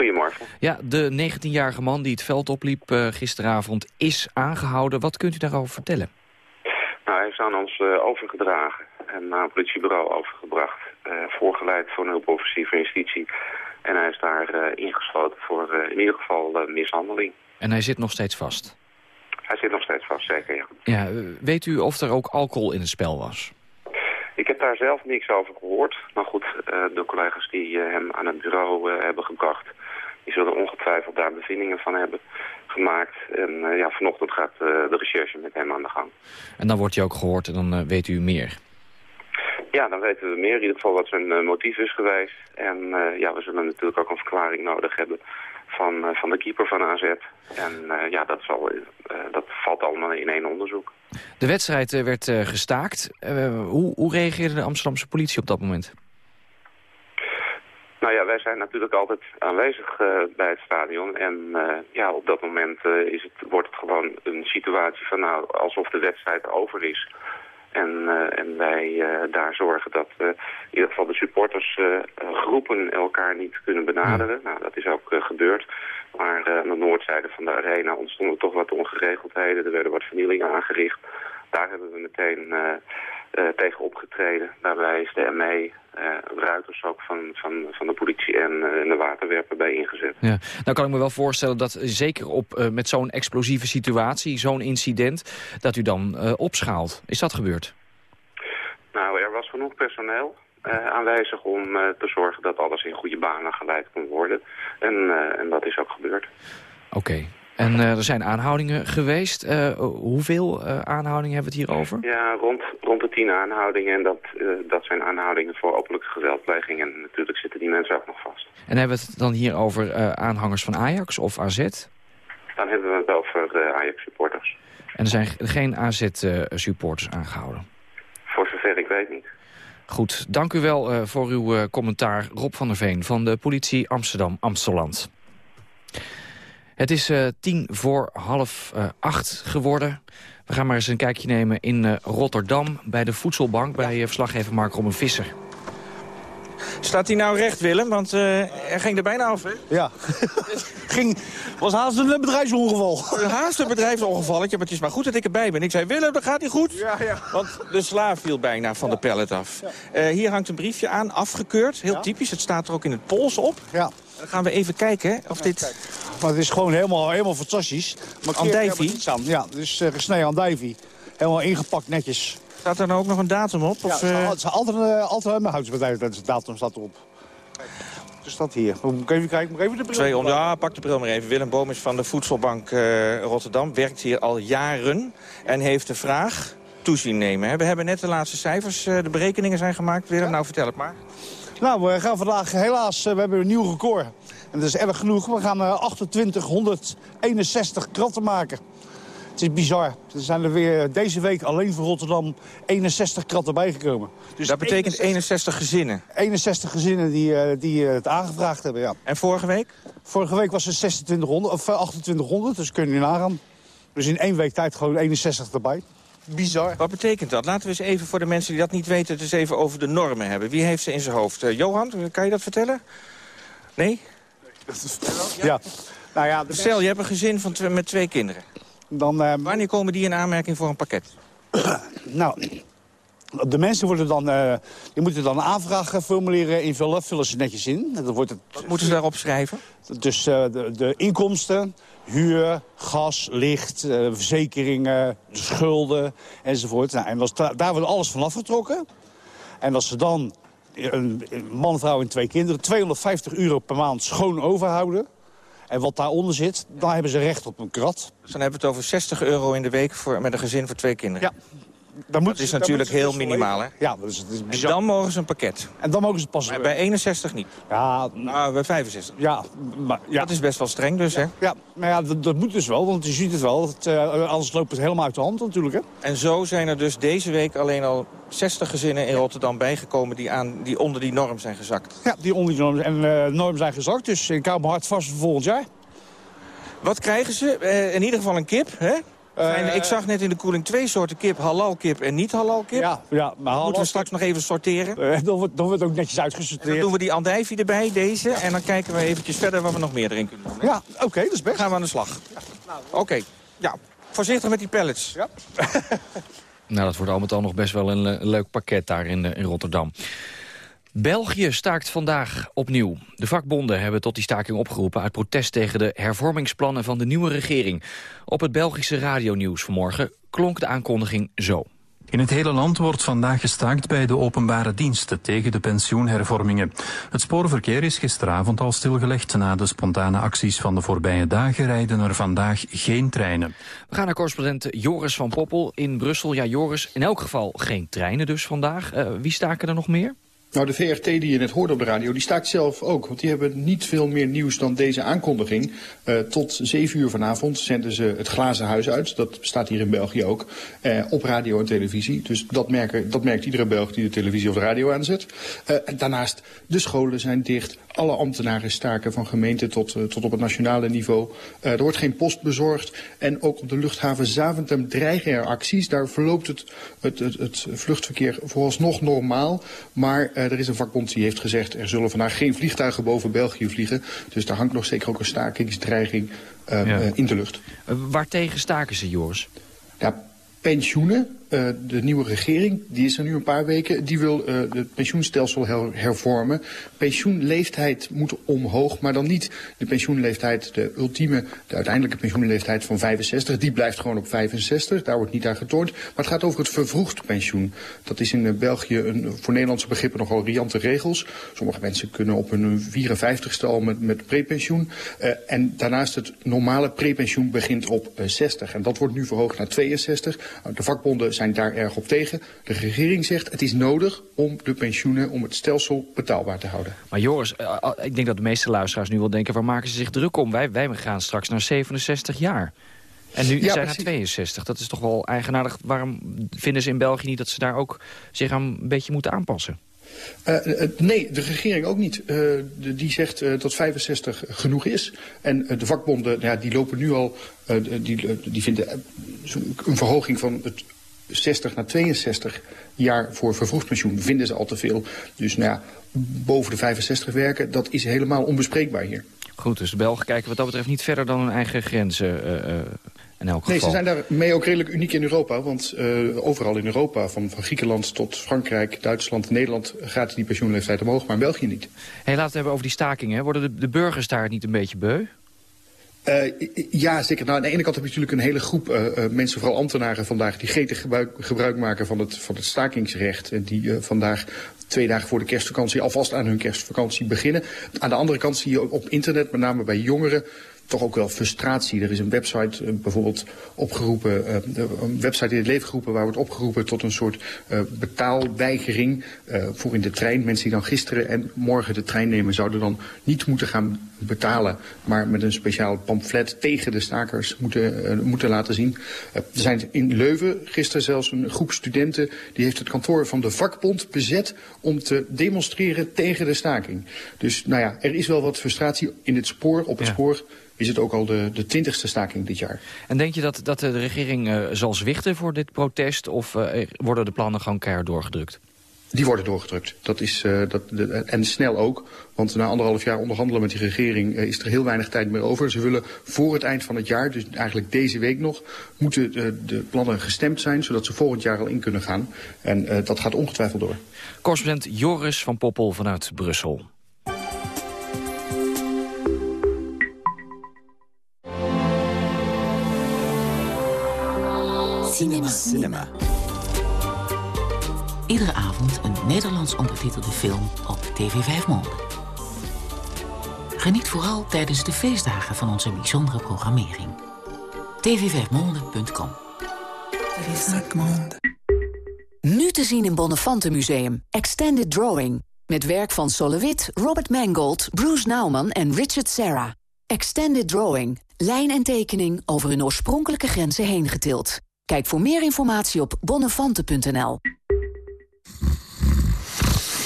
Goedemorgen. Ja, de 19-jarige man die het veld opliep uh, gisteravond is aangehouden. Wat kunt u daarover vertellen? Nou, hij is aan ons uh, overgedragen en naar een politiebureau overgebracht. Uh, voorgeleid voor een hulpofficier van justitie. En hij is daar ingesloten voor in ieder geval mishandeling. En hij zit nog steeds vast? Hij zit nog steeds vast, zeker, ja. ja. Weet u of er ook alcohol in het spel was? Ik heb daar zelf niks over gehoord. Maar goed, de collega's die hem aan het bureau hebben gebracht... Die zullen ongetwijfeld daar bevindingen van hebben gemaakt. En ja, vanochtend gaat de recherche met hem aan de gang. En dan wordt hij ook gehoord en dan weet u meer? Ja, dan weten we meer. In ieder geval wat zijn motief is geweest. En ja, we zullen natuurlijk ook een verklaring nodig hebben van, van de keeper van AZ. En ja, dat, zal, dat valt allemaal in één onderzoek. De wedstrijd werd gestaakt. hoe, hoe reageerde de Amsterdamse politie op dat moment? Nou ja, wij zijn natuurlijk altijd aanwezig bij het stadion. En ja, op dat moment is het, wordt het gewoon een situatie van nou, alsof de wedstrijd over is. En, en wij daar zorgen dat in ieder geval de supporters groepen elkaar niet kunnen benaderen. Nou, dat is ook gebeurd. Maar aan de noordzijde van de arena ontstonden toch wat ongeregeldheden. Er werden wat vernielingen aangericht. Daar hebben we meteen tegen opgetreden. Daarbij is de ME, ruiters ook van, van, van de politie en de waterwerper bij ingezet. Ja. Nou kan ik me wel voorstellen dat zeker op, met zo'n explosieve situatie, zo'n incident, dat u dan opschaalt. Is dat gebeurd? Nou, er was genoeg personeel. Uh, aanwezig om uh, te zorgen dat alles in goede banen geleid kon worden. En, uh, en dat is ook gebeurd. Oké. Okay. En er zijn aanhoudingen geweest. hoeveel aanhoudingen hebben we het hier over? Ja, rond, rond de tien aanhoudingen. En dat, dat zijn aanhoudingen voor openlijke geweldpleging. En natuurlijk zitten die mensen ook nog vast. En hebben we het dan hier over aanhangers van Ajax of AZ? Dan hebben we het over Ajax-supporters. En er zijn geen AZ-supporters aangehouden? Voor zover ik weet niet. Goed, dank u wel voor uw commentaar. Rob van der Veen van de politie Amsterdam-Amsteland. Het is uh, tien voor half acht geworden. We gaan maar eens een kijkje nemen in Rotterdam... bij de Voedselbank, bij verslaggever Mark Robben Visser. Staat hij nou recht, Willem? Want uh, er ging er bijna af, hè? Ja. ging, was haast een bedrijfsongeval. Haast een bedrijfsongeval. Ja, maar het is maar goed dat ik erbij ben. Ik zei, Willem, dat gaat niet goed. Ja, ja. Want de slaaf viel bijna van de pallet af. Uh, hier hangt een briefje aan, afgekeurd. Heel typisch. Het staat er ook in het pols op. Ja. Gaan we even kijken of dit... Maar het is gewoon helemaal, helemaal fantastisch. Andijvie? Ja, dus uh, gesneden andijvie. Helemaal ingepakt netjes. Staat er nou ook nog een datum op? Ja, of, uh... het is altijd, uh, altijd mijn huisbedrijf, dat de datum staat erop. Dus dat hier. Moet ik even kijken? Moet ik even de bril Twee om, ja, pak de bril maar even. Willem Boom is van de Voedselbank uh, Rotterdam. Werkt hier al jaren en heeft de vraag toezien nemen. We hebben net de laatste cijfers, de berekeningen zijn gemaakt. Willem, ja. nou vertel het maar. Nou, we gaan vandaag helaas, we hebben een nieuw record. En dat is erg genoeg. We gaan 2861 kratten maken. Het is bizar. Er zijn er weer deze week alleen voor Rotterdam 61 kratten bijgekomen. Dus dat betekent 61 gezinnen? 61 gezinnen die, die het aangevraagd hebben, ja. En vorige week? Vorige week was het 2600, of 2800, dus kun je nagaan. Dus in één week tijd gewoon 61 erbij. Bizar. Wat betekent dat? Laten we eens even voor de mensen die dat niet weten... het eens even over de normen hebben. Wie heeft ze in zijn hoofd? Uh, Johan, kan je dat vertellen? Nee? Ja. Nou ja Stel, je hebt een gezin van met twee kinderen. Dan, uh, Wanneer komen die in aanmerking voor een pakket? nou, de mensen worden dan, uh, die moeten dan een aanvraag formuleren invullen. Vullen ze netjes in. Dan wordt het, Wat moeten ze daarop schrijven? Dus uh, de, de, inkomsten, huur, gas, licht, uh, verzekeringen, schulden enzovoort. Nou, en als daar wordt alles van afgetrokken. En als ze dan een, man, vrouw en twee kinderen 250 euro per maand schoon overhouden... En wat daaronder zit, dan hebben ze recht op een krat. Dus dan hebben we het over 60 euro in de week voor, met een gezin voor twee kinderen. Ja. Dat moet, is natuurlijk heel minimaal, hè? Ja, dat is, dat is bizar. En dan mogen ze een pakket. En dan mogen ze pas... Maar bij 61 niet. Ja, nou, bij 65. Ja, maar, ja. Dat is best wel streng dus, ja. hè? Ja, maar ja, dat, dat, moet dus wel, want je ziet het wel. Dat, uh, anders loopt het helemaal uit de hand natuurlijk, hè? En zo zijn er dus deze week alleen al 60 gezinnen in Rotterdam bijgekomen... die, aan, die onder die norm zijn gezakt. Ja, die onder die norm, en, uh, norm zijn gezakt. Dus ik hou me hard vast voor volgend jaar. Wat krijgen ze? Uh, in ieder geval een kip, hè? Uh, ik zag net in de koeling twee soorten kip. Halal kip en niet halal kip. Ja, ja maar halal Moeten we straks nog even sorteren? Uh, dan, wordt, dan wordt ook netjes uitgesorteerd. En dan doen we die andijvie erbij, deze. En dan kijken we eventjes verder wat we nog meer erin kunnen doen. Hè? Ja, oké, okay, dat is best. Dan gaan we aan de slag. Ja. Nou, oké, okay. ja. Voorzichtig met die pellets. Ja. nou, dat wordt al met al nog best wel een, een leuk pakket daar in, in Rotterdam. België staakt vandaag opnieuw. De vakbonden hebben tot die staking opgeroepen... uit protest tegen de hervormingsplannen van de nieuwe regering. Op het Belgische radionieuws vanmorgen klonk de aankondiging zo. In het hele land wordt vandaag gestaakt bij de openbare diensten tegen de pensioenhervormingen. Het spoorverkeer is gisteravond al stilgelegd. Na de spontane acties van de voorbije dagen rijden er vandaag geen treinen. We gaan naar correspondent Joris van Poppel in Brussel. Ja, Joris, in elk geval geen treinen dus vandaag. Uh, wie staken er nog meer? Nou, de VRT die je net hoorde op de radio, die staakt zelf ook. Want die hebben niet veel meer nieuws dan deze aankondiging. Uh, tot zeven uur vanavond zenden ze het glazen huis uit. Dat staat hier in België ook. Uh, op radio en televisie. Dus dat, merken, dat merkt iedere Belg die de televisie of de radio aanzet. Uh, daarnaast, de scholen zijn dicht. Alle ambtenaren staken van gemeente tot, tot op het nationale niveau. er wordt geen post bezorgd. En ook op de luchthaven Zaventem dreigen er acties. Daar verloopt het, het, het, het vluchtverkeer vooralsnog normaal. Maar er is een vakbond die heeft gezegd... er zullen vandaag geen vliegtuigen boven België vliegen. Dus daar hangt nog zeker ook een stakingsdreiging ja. uh, in de lucht. Uh, waartegen staken ze, Joris? Ja, pensioenen. Uh, de nieuwe regering, die is er nu een paar weken, die wil uh, het pensioenstelsel her hervormen. Pensioenleeftijd moet omhoog, maar dan niet de pensioenleeftijd, de ultieme, de uiteindelijke pensioenleeftijd van 65. Die blijft gewoon op 65, daar wordt niet aan getoond. Maar het gaat over het vervroegd pensioen. Dat is in uh, België een, voor Nederlandse begrippen nogal riante regels. Sommige mensen kunnen op hun 54ste al met, met prepensioen. en daarnaast het normale prepensioen begint op 60. En dat wordt nu verhoogd naar 62. de vakbonden zijn daar erg op tegen. De regering zegt het is nodig om de pensioenen, om het stelsel betaalbaar te houden. Maar Joris, uh, ik denk dat de meeste luisteraars nu wel denken... waar maken ze zich druk om? Wij, wij gaan straks naar 67 jaar. En nu ja, zijn er 62. Dat is toch wel eigenaardig. Waarom vinden ze in België niet dat ze daar ook zich aan een beetje moeten aanpassen? Uh, uh, nee, de regering ook niet. Uh, die zegt dat 65 genoeg is. En de vakbonden, ja, die lopen nu al, die, die vinden een verhoging van het 60 naar 62 jaar voor vervroegd pensioen vinden ze al te veel. Dus nou ja, boven de 65 werken, dat is helemaal onbespreekbaar hier. Goed, dus de Belgen kijken wat dat betreft niet verder dan hun eigen grenzen uh, in elk geval. Nee, ze zijn daarmee ook redelijk uniek in Europa. Want uh, overal in Europa, van, van Griekenland tot Frankrijk, Duitsland, Nederland... gaat die pensioenleeftijd omhoog, maar in België niet. Hey, laten we het hebben over die stakingen. Worden de, de burgers daar niet een beetje beu? Uh, ja, zeker. Nou, aan de ene kant heb je natuurlijk een hele groep uh, uh, mensen, vooral ambtenaren vandaag, die gretig gebruik, gebruik maken van het, van het stakingsrecht. En die vandaag twee dagen voor de kerstvakantie alvast aan hun kerstvakantie beginnen. Aan de andere kant zie je op internet, met name bij jongeren, toch ook wel frustratie. Er is een website uh, bijvoorbeeld opgeroepen, uh, een website in het leven geroepen waar wordt opgeroepen tot een soort uh, betaalweigering voor in de trein. Mensen die dan gisteren en morgen de trein nemen zouden dan niet moeten gaan betalen, maar met een speciaal pamflet tegen de stakers moeten, moeten laten zien. er zijn in Leuven gisteren zelfs een groep studenten die heeft het kantoor van de vakbond bezet om te demonstreren tegen de staking. Dus nou ja, er is wel wat frustratie in het spoor, op het ja. spoor is het ook al de, de twintigste staking dit jaar. En denk je dat, dat de regering uh, zal zwichten voor dit protest... of uh, worden de plannen gewoon keihard doorgedrukt? Die worden doorgedrukt. Dat is, uh, dat, de, en snel ook. Want na anderhalf jaar onderhandelen met die regering uh, is er heel weinig tijd meer over. Ze willen voor het eind van het jaar, dus eigenlijk deze week nog, moeten de, de plannen gestemd zijn, zodat ze volgend jaar al in kunnen gaan. En dat gaat ongetwijfeld door. Correspondent Joris van Poppel vanuit Brussel. Cinema. Cinema. Iedere avond een Nederlands ondertitelde film op TV 5 Monde. Geniet vooral tijdens de feestdagen van onze bijzondere programmering. tv5monde.com Nu te zien in Bonnefante Museum. Extended Drawing. Met werk van Solowit, Robert Mangold, Bruce Nauman en Richard Serra. Extended Drawing. Lijn en tekening over hun oorspronkelijke grenzen heen getild. Kijk voor meer informatie op bonnefante.nl.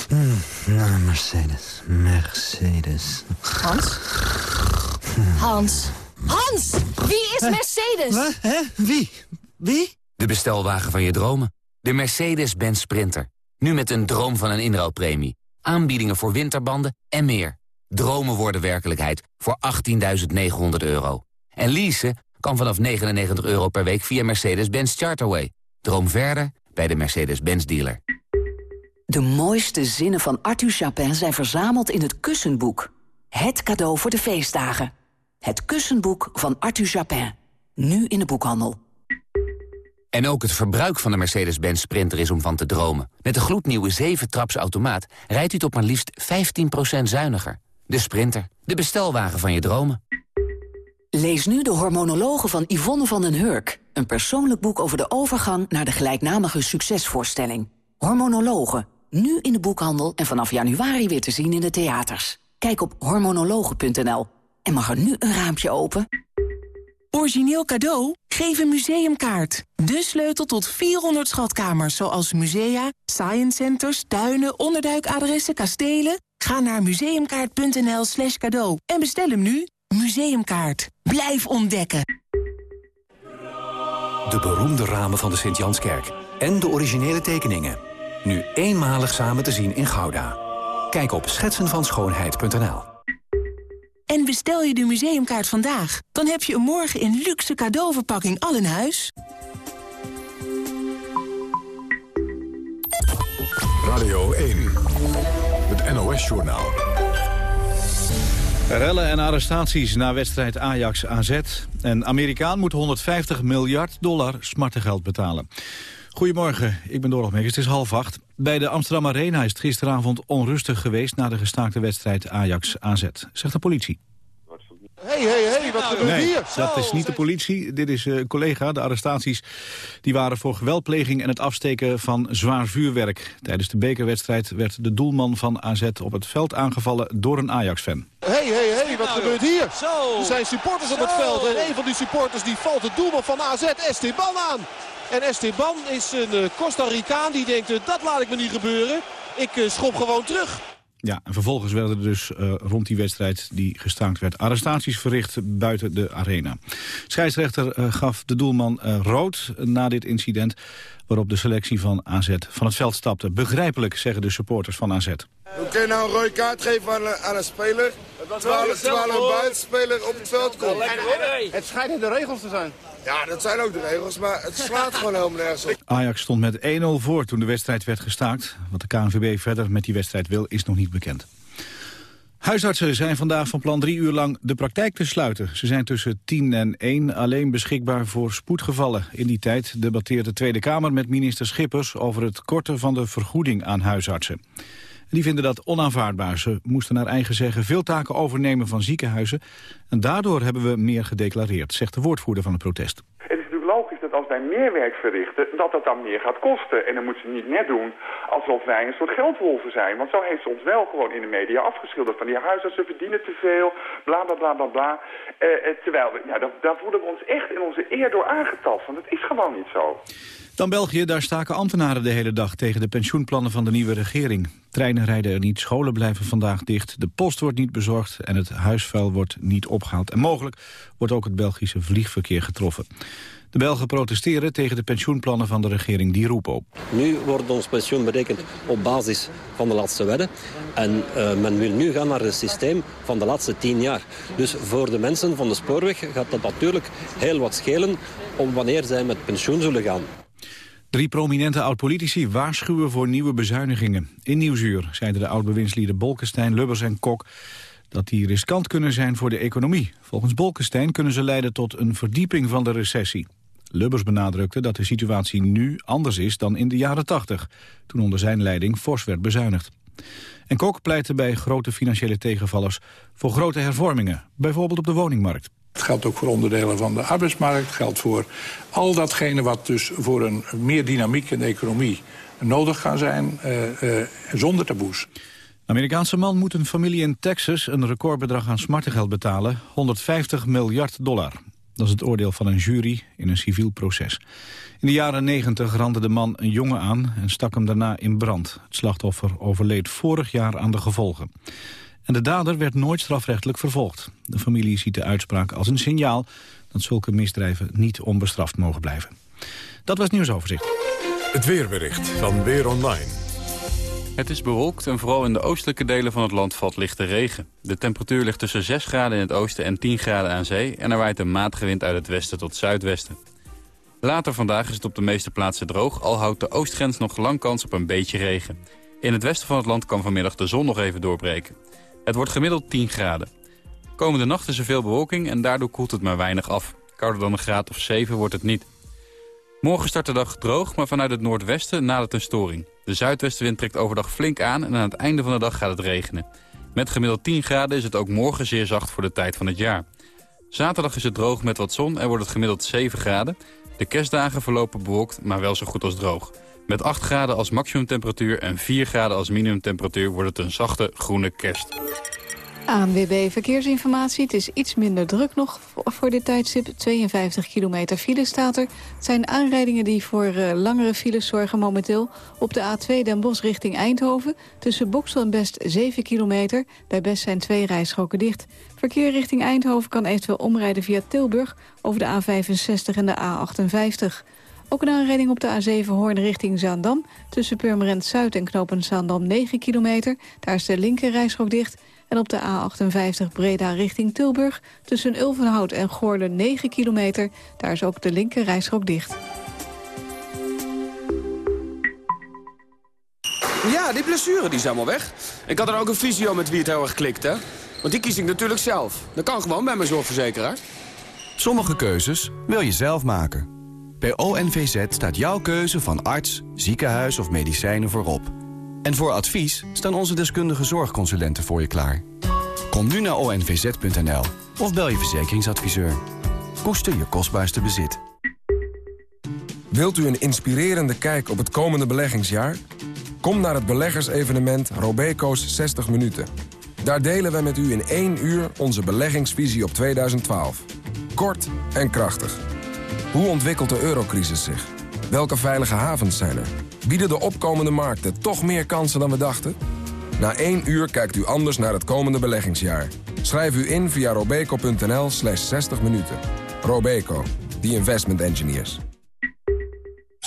Mm, nou, Mercedes. Mercedes. Hans? Hans? Hans! Wie is Mercedes? Wat? Hè? Wie? Wie? De bestelwagen van je dromen. De Mercedes-Benz Sprinter. Nu met een droom van een inruilpremie. Aanbiedingen voor winterbanden en meer. Dromen worden werkelijkheid voor 18.900 euro. En leasen kan vanaf 99 euro per week via Mercedes-Benz Charterway. Droom verder bij de Mercedes-Benz dealer. De mooiste zinnen van Arthur Chapin zijn verzameld in het Kussenboek. Het cadeau voor de feestdagen. Het Kussenboek van Arthur Chapin. Nu in de boekhandel. En ook het verbruik van de Mercedes-Benz Sprinter is om van te dromen. Met de gloednieuwe 7-traps automaat rijdt u tot maar liefst 15% zuiniger. De Sprinter, de bestelwagen van je dromen. Lees nu de hormonologen van Yvonne van den Hurk. Een persoonlijk boek over de overgang naar de gelijknamige succesvoorstelling. Hormonologen, nu in de boekhandel en vanaf januari weer te zien in de theaters. Kijk op hormonologen.nl. En mag er nu een raampje open? Origineel cadeau? Geef een museumkaart. De sleutel tot 400 schatkamers, zoals musea, science centers, tuinen, onderduikadressen, kastelen. Ga naar museumkaart.nl slash cadeau en bestel hem nu. Museumkaart. Blijf ontdekken. De beroemde ramen van de Sint-Janskerk. En de originele tekeningen. Nu eenmalig samen te zien in Gouda. Kijk op schetsenvanschoonheid.nl En bestel je de museumkaart vandaag. Dan heb je een morgen in luxe cadeauverpakking al in huis. Radio 1, het NOS-journaal. Rellen en arrestaties na wedstrijd Ajax-AZ. Een Amerikaan moet 150 miljard dollar smartengeld betalen. Goedemorgen, ik ben Dorot Megens, het is half acht. Bij de Amsterdam Arena is het gisteravond onrustig geweest... na de gestaakte wedstrijd Ajax-AZ, zegt de politie. Hé, hé, gebeurt nee, hier? dat is niet de politie. Dit is een collega. De arrestaties die waren voor geweldpleging en het afsteken van zwaar vuurwerk. Tijdens de bekerwedstrijd werd de doelman van AZ op het veld aangevallen door een Ajax-fan. Hé, hé, hé, wat gebeurt hier? Er zijn supporters op het veld en een van die supporters die valt de doelman van AZ, Esteban, aan. En Esteban is een eh, Costa Ricaan die denkt, eh, dat laat ik me niet gebeuren. Ik eh, schop gewoon terug. Ja, en vervolgens werden er dus uh, rond die wedstrijd die gestaakt werd... arrestaties verricht buiten de arena. Scheidsrechter uh, gaf de doelman uh, rood na dit incident... waarop de selectie van AZ van het veld stapte. Begrijpelijk, zeggen de supporters van AZ. Hoe kun je nou een rode kaart geven aan, aan een speler... terwijl, terwijl een buitenspeler op het veld komt? Het schijnt in de regels te zijn. Ja, dat zijn ook de regels, maar het slaat gewoon helemaal nergens op. Ajax stond met 1-0 voor toen de wedstrijd werd gestaakt. Wat de KNVB verder met die wedstrijd wil, is nog niet bekend. Huisartsen zijn vandaag van plan drie uur lang de praktijk te sluiten. Ze zijn tussen 10 en 1 alleen beschikbaar voor spoedgevallen. In die tijd debatteert de Tweede Kamer met minister Schippers... over het korten van de vergoeding aan huisartsen. Die vinden dat onaanvaardbaar. Ze moesten naar eigen zeggen veel taken overnemen van ziekenhuizen. En daardoor hebben we meer gedeclareerd, zegt de woordvoerder van het protest. Het is natuurlijk logisch dat als wij meer werk verrichten, dat dat dan meer gaat kosten. En dan moeten ze niet net doen alsof wij een soort geldwolven zijn. Want zo heeft ze ons wel gewoon in de media afgeschilderd. Van die huisartsen verdienen te veel, bla bla bla bla bla. Uh, terwijl, we, ja, daar voelen we ons echt in onze eer door aangetast. Want het is gewoon niet zo. Dan België, daar staken ambtenaren de hele dag tegen de pensioenplannen van de nieuwe regering. Treinen rijden er niet, scholen blijven vandaag dicht, de post wordt niet bezorgd en het huisvuil wordt niet opgehaald. En mogelijk wordt ook het Belgische vliegverkeer getroffen. De Belgen protesteren tegen de pensioenplannen van de regering die roepen op. Nu wordt ons pensioen berekend op basis van de laatste wetten. En uh, men wil nu gaan naar het systeem van de laatste tien jaar. Dus voor de mensen van de spoorweg gaat dat natuurlijk heel wat schelen... om wanneer zij met pensioen zullen gaan. Drie prominente oud-politici waarschuwen voor nieuwe bezuinigingen. In Nieuwsuur zeiden de oud-bewindslieden Bolkestein, Lubbers en Kok... dat die riskant kunnen zijn voor de economie. Volgens Bolkestein kunnen ze leiden tot een verdieping van de recessie. Lubbers benadrukte dat de situatie nu anders is dan in de jaren 80... toen onder zijn leiding fors werd bezuinigd. En Kok pleitte bij grote financiële tegenvallers voor grote hervormingen, bijvoorbeeld op de woningmarkt. Het geldt ook voor onderdelen van de arbeidsmarkt. Het geldt voor al datgene wat dus voor een meer dynamiek in de economie nodig kan zijn, uh, uh, zonder taboes. De Amerikaanse man moet een familie in Texas een recordbedrag aan smartengeld betalen, 150 miljard dollar. Dat is het oordeel van een jury in een civiel proces. In de jaren 90 randde de man een jongen aan en stak hem daarna in brand. Het slachtoffer overleed vorig jaar aan de gevolgen. En de dader werd nooit strafrechtelijk vervolgd. De familie ziet de uitspraak als een signaal dat zulke misdrijven niet onbestraft mogen blijven. Dat was het nieuwsoverzicht. Het weerbericht van Weer Online. Het is bewolkt en vooral in de oostelijke delen van het land valt lichte regen. De temperatuur ligt tussen 6 graden in het oosten en 10 graden aan zee... en er waait een matige wind uit het westen tot zuidwesten. Later vandaag is het op de meeste plaatsen droog... al houdt de oostgrens nog lang kans op een beetje regen. In het westen van het land kan vanmiddag de zon nog even doorbreken. Het wordt gemiddeld 10 graden. Komende nacht is er veel bewolking en daardoor koelt het maar weinig af. Kouder dan een graad of 7 wordt het niet. Morgen start de dag droog, maar vanuit het noordwesten nadert een storing. De zuidwestenwind trekt overdag flink aan en aan het einde van de dag gaat het regenen. Met gemiddeld 10 graden is het ook morgen zeer zacht voor de tijd van het jaar. Zaterdag is het droog met wat zon en wordt het gemiddeld 7 graden. De kerstdagen verlopen bewolkt, maar wel zo goed als droog. Met 8 graden als maximumtemperatuur en 4 graden als minimumtemperatuur wordt het een zachte groene kerst. ANWB Verkeersinformatie. Het is iets minder druk nog voor dit tijdstip. 52 kilometer file staat er. Het zijn aanrijdingen die voor uh, langere files zorgen momenteel. Op de A2 Den Bosch richting Eindhoven. Tussen Boksel en Best 7 kilometer. Bij Best zijn twee rijstroken dicht. Verkeer richting Eindhoven kan eventueel omrijden via Tilburg... over de A65 en de A58. Ook een aanrijding op de A7 Hoorn richting Zaandam. Tussen Purmerend Zuid en Knopen Zaandam 9 kilometer. Daar is de linker rijstrook dicht... En op de A58 Breda richting Tilburg tussen Ulvenhout en Goorlen 9 kilometer. Daar is ook de linker rijstrook dicht. Ja, die blessure die is helemaal weg. Ik had er ook een visio met wie het heel erg klikt, hè. Want die kies ik natuurlijk zelf. Dat kan gewoon bij mijn zorgverzekeraar. Sommige keuzes wil je zelf maken. Bij ONVZ staat jouw keuze van arts, ziekenhuis of medicijnen voorop. En voor advies staan onze deskundige zorgconsulenten voor je klaar. Kom nu naar onvz.nl of bel je verzekeringsadviseur. Koester je kostbaarste bezit. Wilt u een inspirerende kijk op het komende beleggingsjaar? Kom naar het beleggersevenement Robeco's 60 Minuten. Daar delen we met u in één uur onze beleggingsvisie op 2012. Kort en krachtig. Hoe ontwikkelt de eurocrisis zich? Welke veilige havens zijn er? Bieden de opkomende markten toch meer kansen dan we dachten? Na één uur kijkt u anders naar het komende beleggingsjaar. Schrijf u in via robeco.nl slash 60 minuten. Robeco, the investment engineers.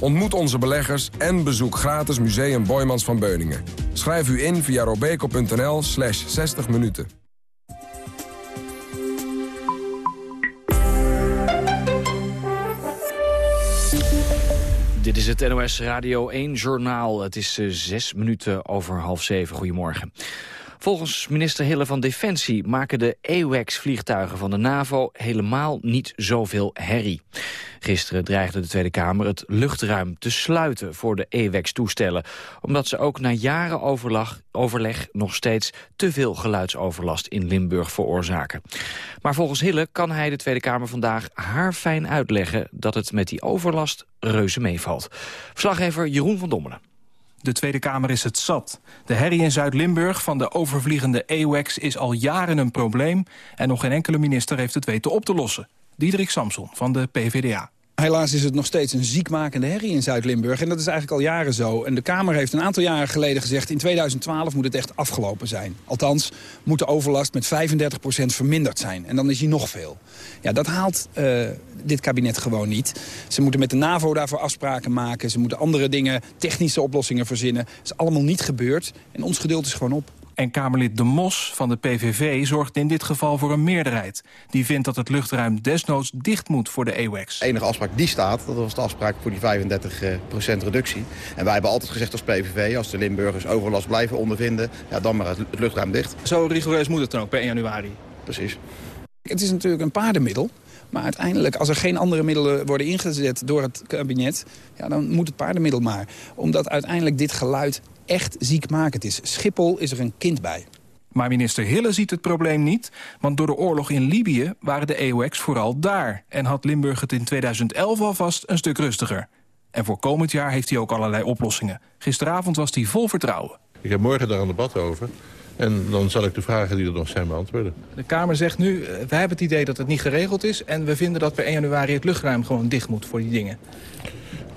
Ontmoet onze beleggers en bezoek gratis Museum Boymans van Beuningen. Schrijf u in via robeco.nl slash 60 minuten. Dit is het NOS Radio 1 Journaal. Het is uh, zes minuten over half zeven. Goedemorgen. Volgens minister Hille van Defensie maken de AWACS-vliegtuigen van de NAVO helemaal niet zoveel herrie. Gisteren dreigde de Tweede Kamer het luchtruim te sluiten voor de AWACS-toestellen, omdat ze ook na jaren overleg nog steeds te veel geluidsoverlast in Limburg veroorzaken. Maar volgens Hille kan hij de Tweede Kamer vandaag haarfijn uitleggen dat het met die overlast reuze meevalt. Verslaggever Jeroen van Dommelen. De Tweede Kamer is het zat. De herrie in Zuid-Limburg van de overvliegende AWACS is al jaren een probleem... en nog geen enkele minister heeft het weten op te lossen. Diederik Samson van de PVDA. Helaas is het nog steeds een ziekmakende herrie in Zuid-Limburg. En dat is eigenlijk al jaren zo. En de Kamer heeft een aantal jaren geleden gezegd... in 2012 moet het echt afgelopen zijn. Althans, moet de overlast met 35% verminderd zijn. En dan is hij nog veel. Ja, dat haalt uh, dit kabinet gewoon niet. Ze moeten met de NAVO daarvoor afspraken maken. Ze moeten andere dingen, technische oplossingen verzinnen. Dat is allemaal niet gebeurd. En ons geduld is gewoon op. En Kamerlid De Mos van de PVV zorgt in dit geval voor een meerderheid. Die vindt dat het luchtruim desnoods dicht moet voor de AWACS. De enige afspraak die staat, dat was de afspraak voor die 35% reductie. En wij hebben altijd gezegd als PVV, als de Limburgers overlast blijven ondervinden... Ja, dan maar het luchtruim dicht. Zo rigoureus moet het dan ook per 1 januari? Precies. Het is natuurlijk een paardenmiddel. Maar uiteindelijk, als er geen andere middelen worden ingezet door het kabinet... Ja, dan moet het paardenmiddel maar. Omdat uiteindelijk dit geluid echt ziekmakend is. Schiphol is er een kind bij. Maar minister Hille ziet het probleem niet, want door de oorlog in Libië waren de EOX vooral daar. En had Limburg het in 2011 alvast een stuk rustiger. En voor komend jaar heeft hij ook allerlei oplossingen. Gisteravond was hij vol vertrouwen. Ik heb morgen daar een debat over. En dan zal ik de vragen die er nog zijn beantwoorden. De Kamer zegt nu, wij hebben het idee dat het niet geregeld is... en we vinden dat per 1 januari het luchtruim gewoon dicht moet voor die dingen.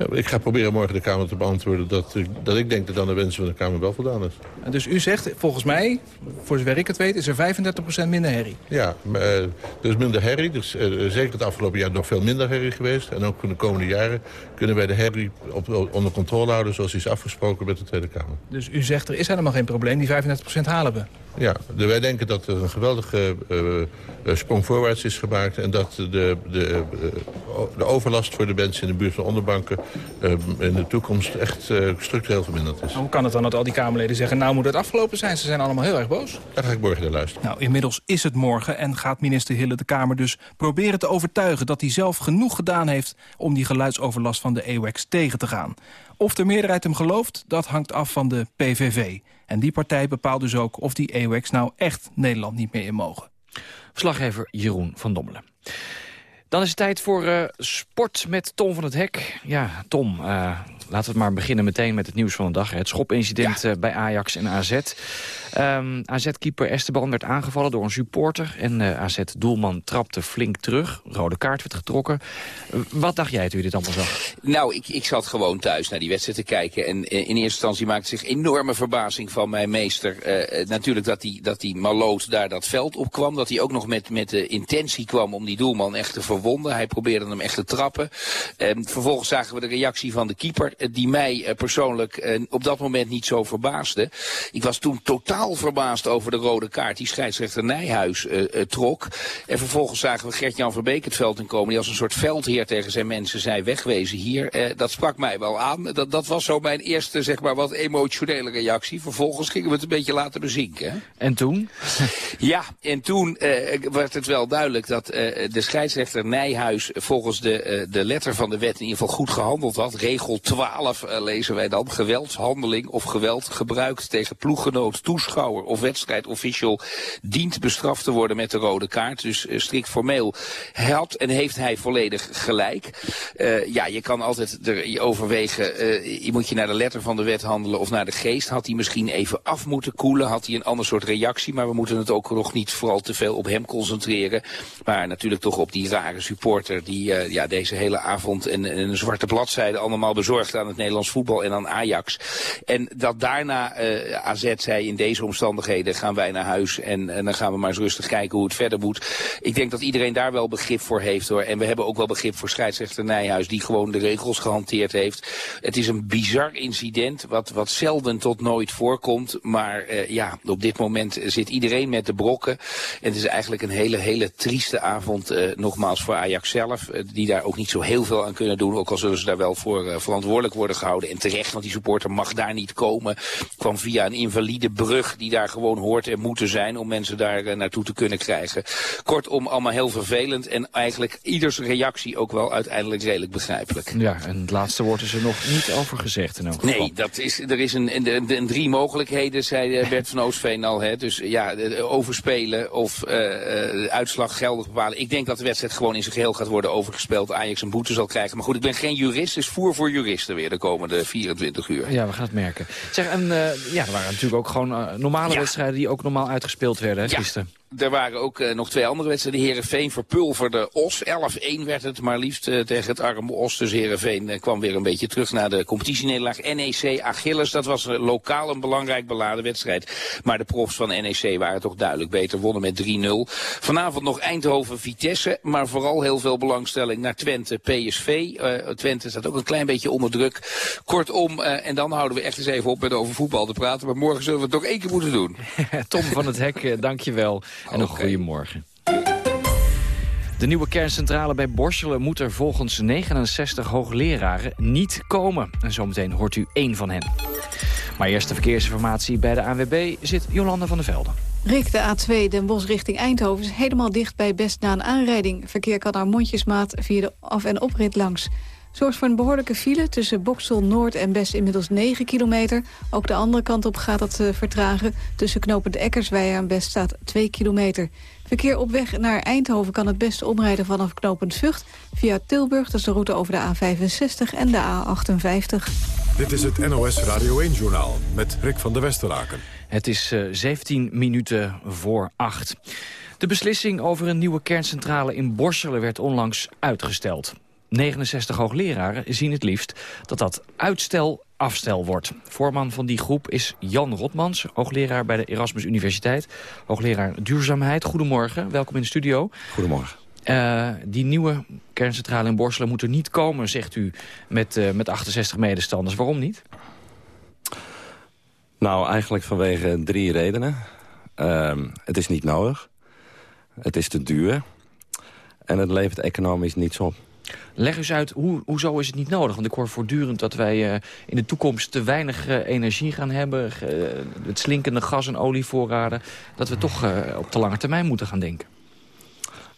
Ik ga proberen morgen de Kamer te beantwoorden dat, dat ik denk dat aan de wensen van de Kamer wel voldaan is. Dus u zegt, volgens mij, voor zover ik het weet, is er 35% minder herrie? Ja, maar, er is minder herrie. Dus, uh, zeker het afgelopen jaar nog veel minder herrie geweest. En ook in de komende jaren kunnen wij de herrie op, onder controle houden zoals is afgesproken met de Tweede Kamer. Dus u zegt, er is helemaal geen probleem, die 35% halen we? Ja, wij denken dat er een geweldige uh, sprong voorwaarts is gemaakt... en dat de, de, de overlast voor de mensen in de buurt van onderbanken... Uh, in de toekomst echt structureel verminderd is. Hoe kan het dan dat al die Kamerleden zeggen... nou moet het afgelopen zijn, ze zijn allemaal heel erg boos? Daar ga ik morgen naar luisteren. Nou, inmiddels is het morgen en gaat minister Hille de Kamer dus proberen te overtuigen... dat hij zelf genoeg gedaan heeft om die geluidsoverlast van de EWAX tegen te gaan. Of de meerderheid hem gelooft, dat hangt af van de PVV. En die partij bepaalt dus ook of die EWAX nou echt Nederland niet meer in mogen. Verslaggever Jeroen van Dommelen. Dan is het tijd voor uh, sport met Tom van het Hek. Ja, Tom, uh, laten we maar beginnen meteen met het nieuws van de dag. Het schopincident eh, bij Ajax en AZ. Um, AZ-keeper Esteban werd aangevallen door een supporter... en uh, AZ-doelman trapte flink terug. Rode kaart werd getrokken. wat dacht jij toen je dit allemaal zag? Nou, ik, ik zat gewoon thuis naar die wedstrijd te kijken. En in eerste instantie maakte zich enorme verbazing van mijn meester. natuurlijk dat die, dat die maloot daar dat veld op kwam. Dat hij ook nog met, met de intentie kwam om die doelman echt te verwonden. Hij probeerde hem echt te trappen. Um, vervolgens zagen we de reactie van de keeper, eh, die mij uh, persoonlijk uh, op dat moment niet zo verbaasde. Ik was toen totaal verbaasd over de rode kaart die scheidsrechter Nijhuis trok. En vervolgens zagen we Gert-Jan Verbeek het veld in komen, die als een soort veldheer tegen zijn mensen zei wegwezen hier. dat sprak mij wel aan. Dat, dat was zo mijn eerste, zeg maar, wat emotionele reactie. Vervolgens gingen we het een beetje laten bezinken. En toen? ja, en toen werd het wel duidelijk dat de scheidsrechter Nijhuis volgens de, de letter van de wet in ieder geval goed gehandeld had. Regel 12 uh, lezen wij dan. Geweldshandeling of geweld gebruikt tegen ploeggenoot, toeschouwer of wedstrijdofficial dient bestraft te worden met de rode kaart. Dus uh, strikt formeel had en heeft hij volledig gelijk. Uh, ja, je kan altijd er overwegen, je moet je naar de letter van de wet handelen of naar de geest. Had hij misschien even af moeten koelen, had hij een ander soort reactie. Maar we moeten het ook nog niet vooral te veel op hem concentreren. Maar natuurlijk toch op die rare supporter die ja, deze hele avond en een zwarte bladzijde allemaal bezorgd aan het Nederlands voetbal en aan Ajax. En dat daarna uh, AZ zei in deze omstandigheden gaan wij naar huis en, en dan gaan we maar eens rustig kijken hoe het verder moet. Ik denk dat iedereen daar wel begrip voor heeft hoor. En we hebben ook wel begrip voor scheidsrechter Nijhuis die gewoon de regels gehanteerd heeft. Het is een bizar incident wat, wat zelden tot nooit voorkomt. Maar uh, ja, op dit moment zit iedereen met de brokken. En het is eigenlijk een hele, hele trieste avond uh, nogmaals voor Ajax zelf. die daar ook niet zo heel veel aan kunnen doen. Ook al zullen ze daar wel voor uh, verantwoordelijk worden gehouden. En terecht, want die supporter mag daar niet komen. Kwam via een invalide brug die daar gewoon hoort en moeten zijn om mensen daar uh, naartoe te kunnen krijgen. Kortom, allemaal heel vervelend. En eigenlijk ieders reactie ook wel uiteindelijk redelijk begrijpelijk. Ja, en het laatste woord is er nog niet over gezegd in elk geval. Nee, dat is, er is een, een, een, een drie mogelijkheden, zei eh, Bert van Oostveen al. Hè. Dus ja, overspelen of uh, uitslag geldig bepalen. Ik denk dat de wedstrijd gewoon in zijn geheel gaat worden overgespeeld. Ajax een boete zal krijgen. Maar goed, ik ben geen jurist, dus voer voor juristen weer de komende 24 uur. Ja, we gaan het merken. Zeg, en uh, ja, er waren natuurlijk ook gewoon uh, normale wedstrijden die ook normaal uitgespeeld werden hè, gisteren. Er waren ook uh, nog twee andere wedstrijden. Herenveen verpulverde Os. 11-1 werd het maar liefst uh, tegen het arme Os. Dus Herenveen uh, kwam weer een beetje terug naar de competitienederlaag. NEC Achilles, dat was lokaal een belangrijk beladen wedstrijd. Maar de profs van NEC waren toch duidelijk beter. Wonnen met 3-0. Vanavond nog Eindhoven Vitesse. Maar vooral heel veel belangstelling naar Twente PSV. Twente staat ook een klein beetje onder druk. Kortom, en dan houden we echt eens even op met over voetbal te praten. Maar morgen zullen we het nog één keer moeten doen. Tom van het Hek, dankjewel. En een okay. goede morgen. De nieuwe kerncentrale bij Borselen moet er volgens 69 hoogleraren niet komen. En zometeen hoort u één van hen. Maar eerst de verkeersinformatie bij de ANWB zit Jolanda van der Velden. Rick, de A2 Den Bosch richting Eindhoven is helemaal dicht bij Best na een aanrijding. Verkeer kan naar mondjesmaat via de af- en oprit langs. Zorgt voor een behoorlijke file tussen Boksel Noord en Best inmiddels 9 kilometer. Ook de andere kant op gaat het uh, vertragen. Tussen knopend Eckersweijer en Best staat 2 kilometer. Verkeer op weg naar Eindhoven kan het beste omrijden vanaf knopend Vught... via Tilburg, dat is de route over de A65 en de A58. Dit is het NOS Radio 1-journaal met Rick van der Westeraken. Het is uh, 17 minuten voor 8. De beslissing over een nieuwe kerncentrale in Borselen werd onlangs uitgesteld. 69 hoogleraren zien het liefst dat dat uitstel afstel wordt. Voorman van die groep is Jan Rotmans, hoogleraar bij de Erasmus Universiteit. Hoogleraar duurzaamheid. Goedemorgen, welkom in de studio. Goedemorgen. Uh, die nieuwe kerncentrale in Borselen moet er niet komen, zegt u, met, uh, met 68 medestanders. Waarom niet? Nou, eigenlijk vanwege drie redenen. Uh, het is niet nodig. Het is te duur. En het levert economisch niets op. Leg eens uit, hoe, hoezo is het niet nodig? Want ik hoor voortdurend dat wij uh, in de toekomst te weinig uh, energie gaan hebben. Uh, het slinkende gas- en olievoorraden. Dat we toch op de lange termijn moeten gaan denken.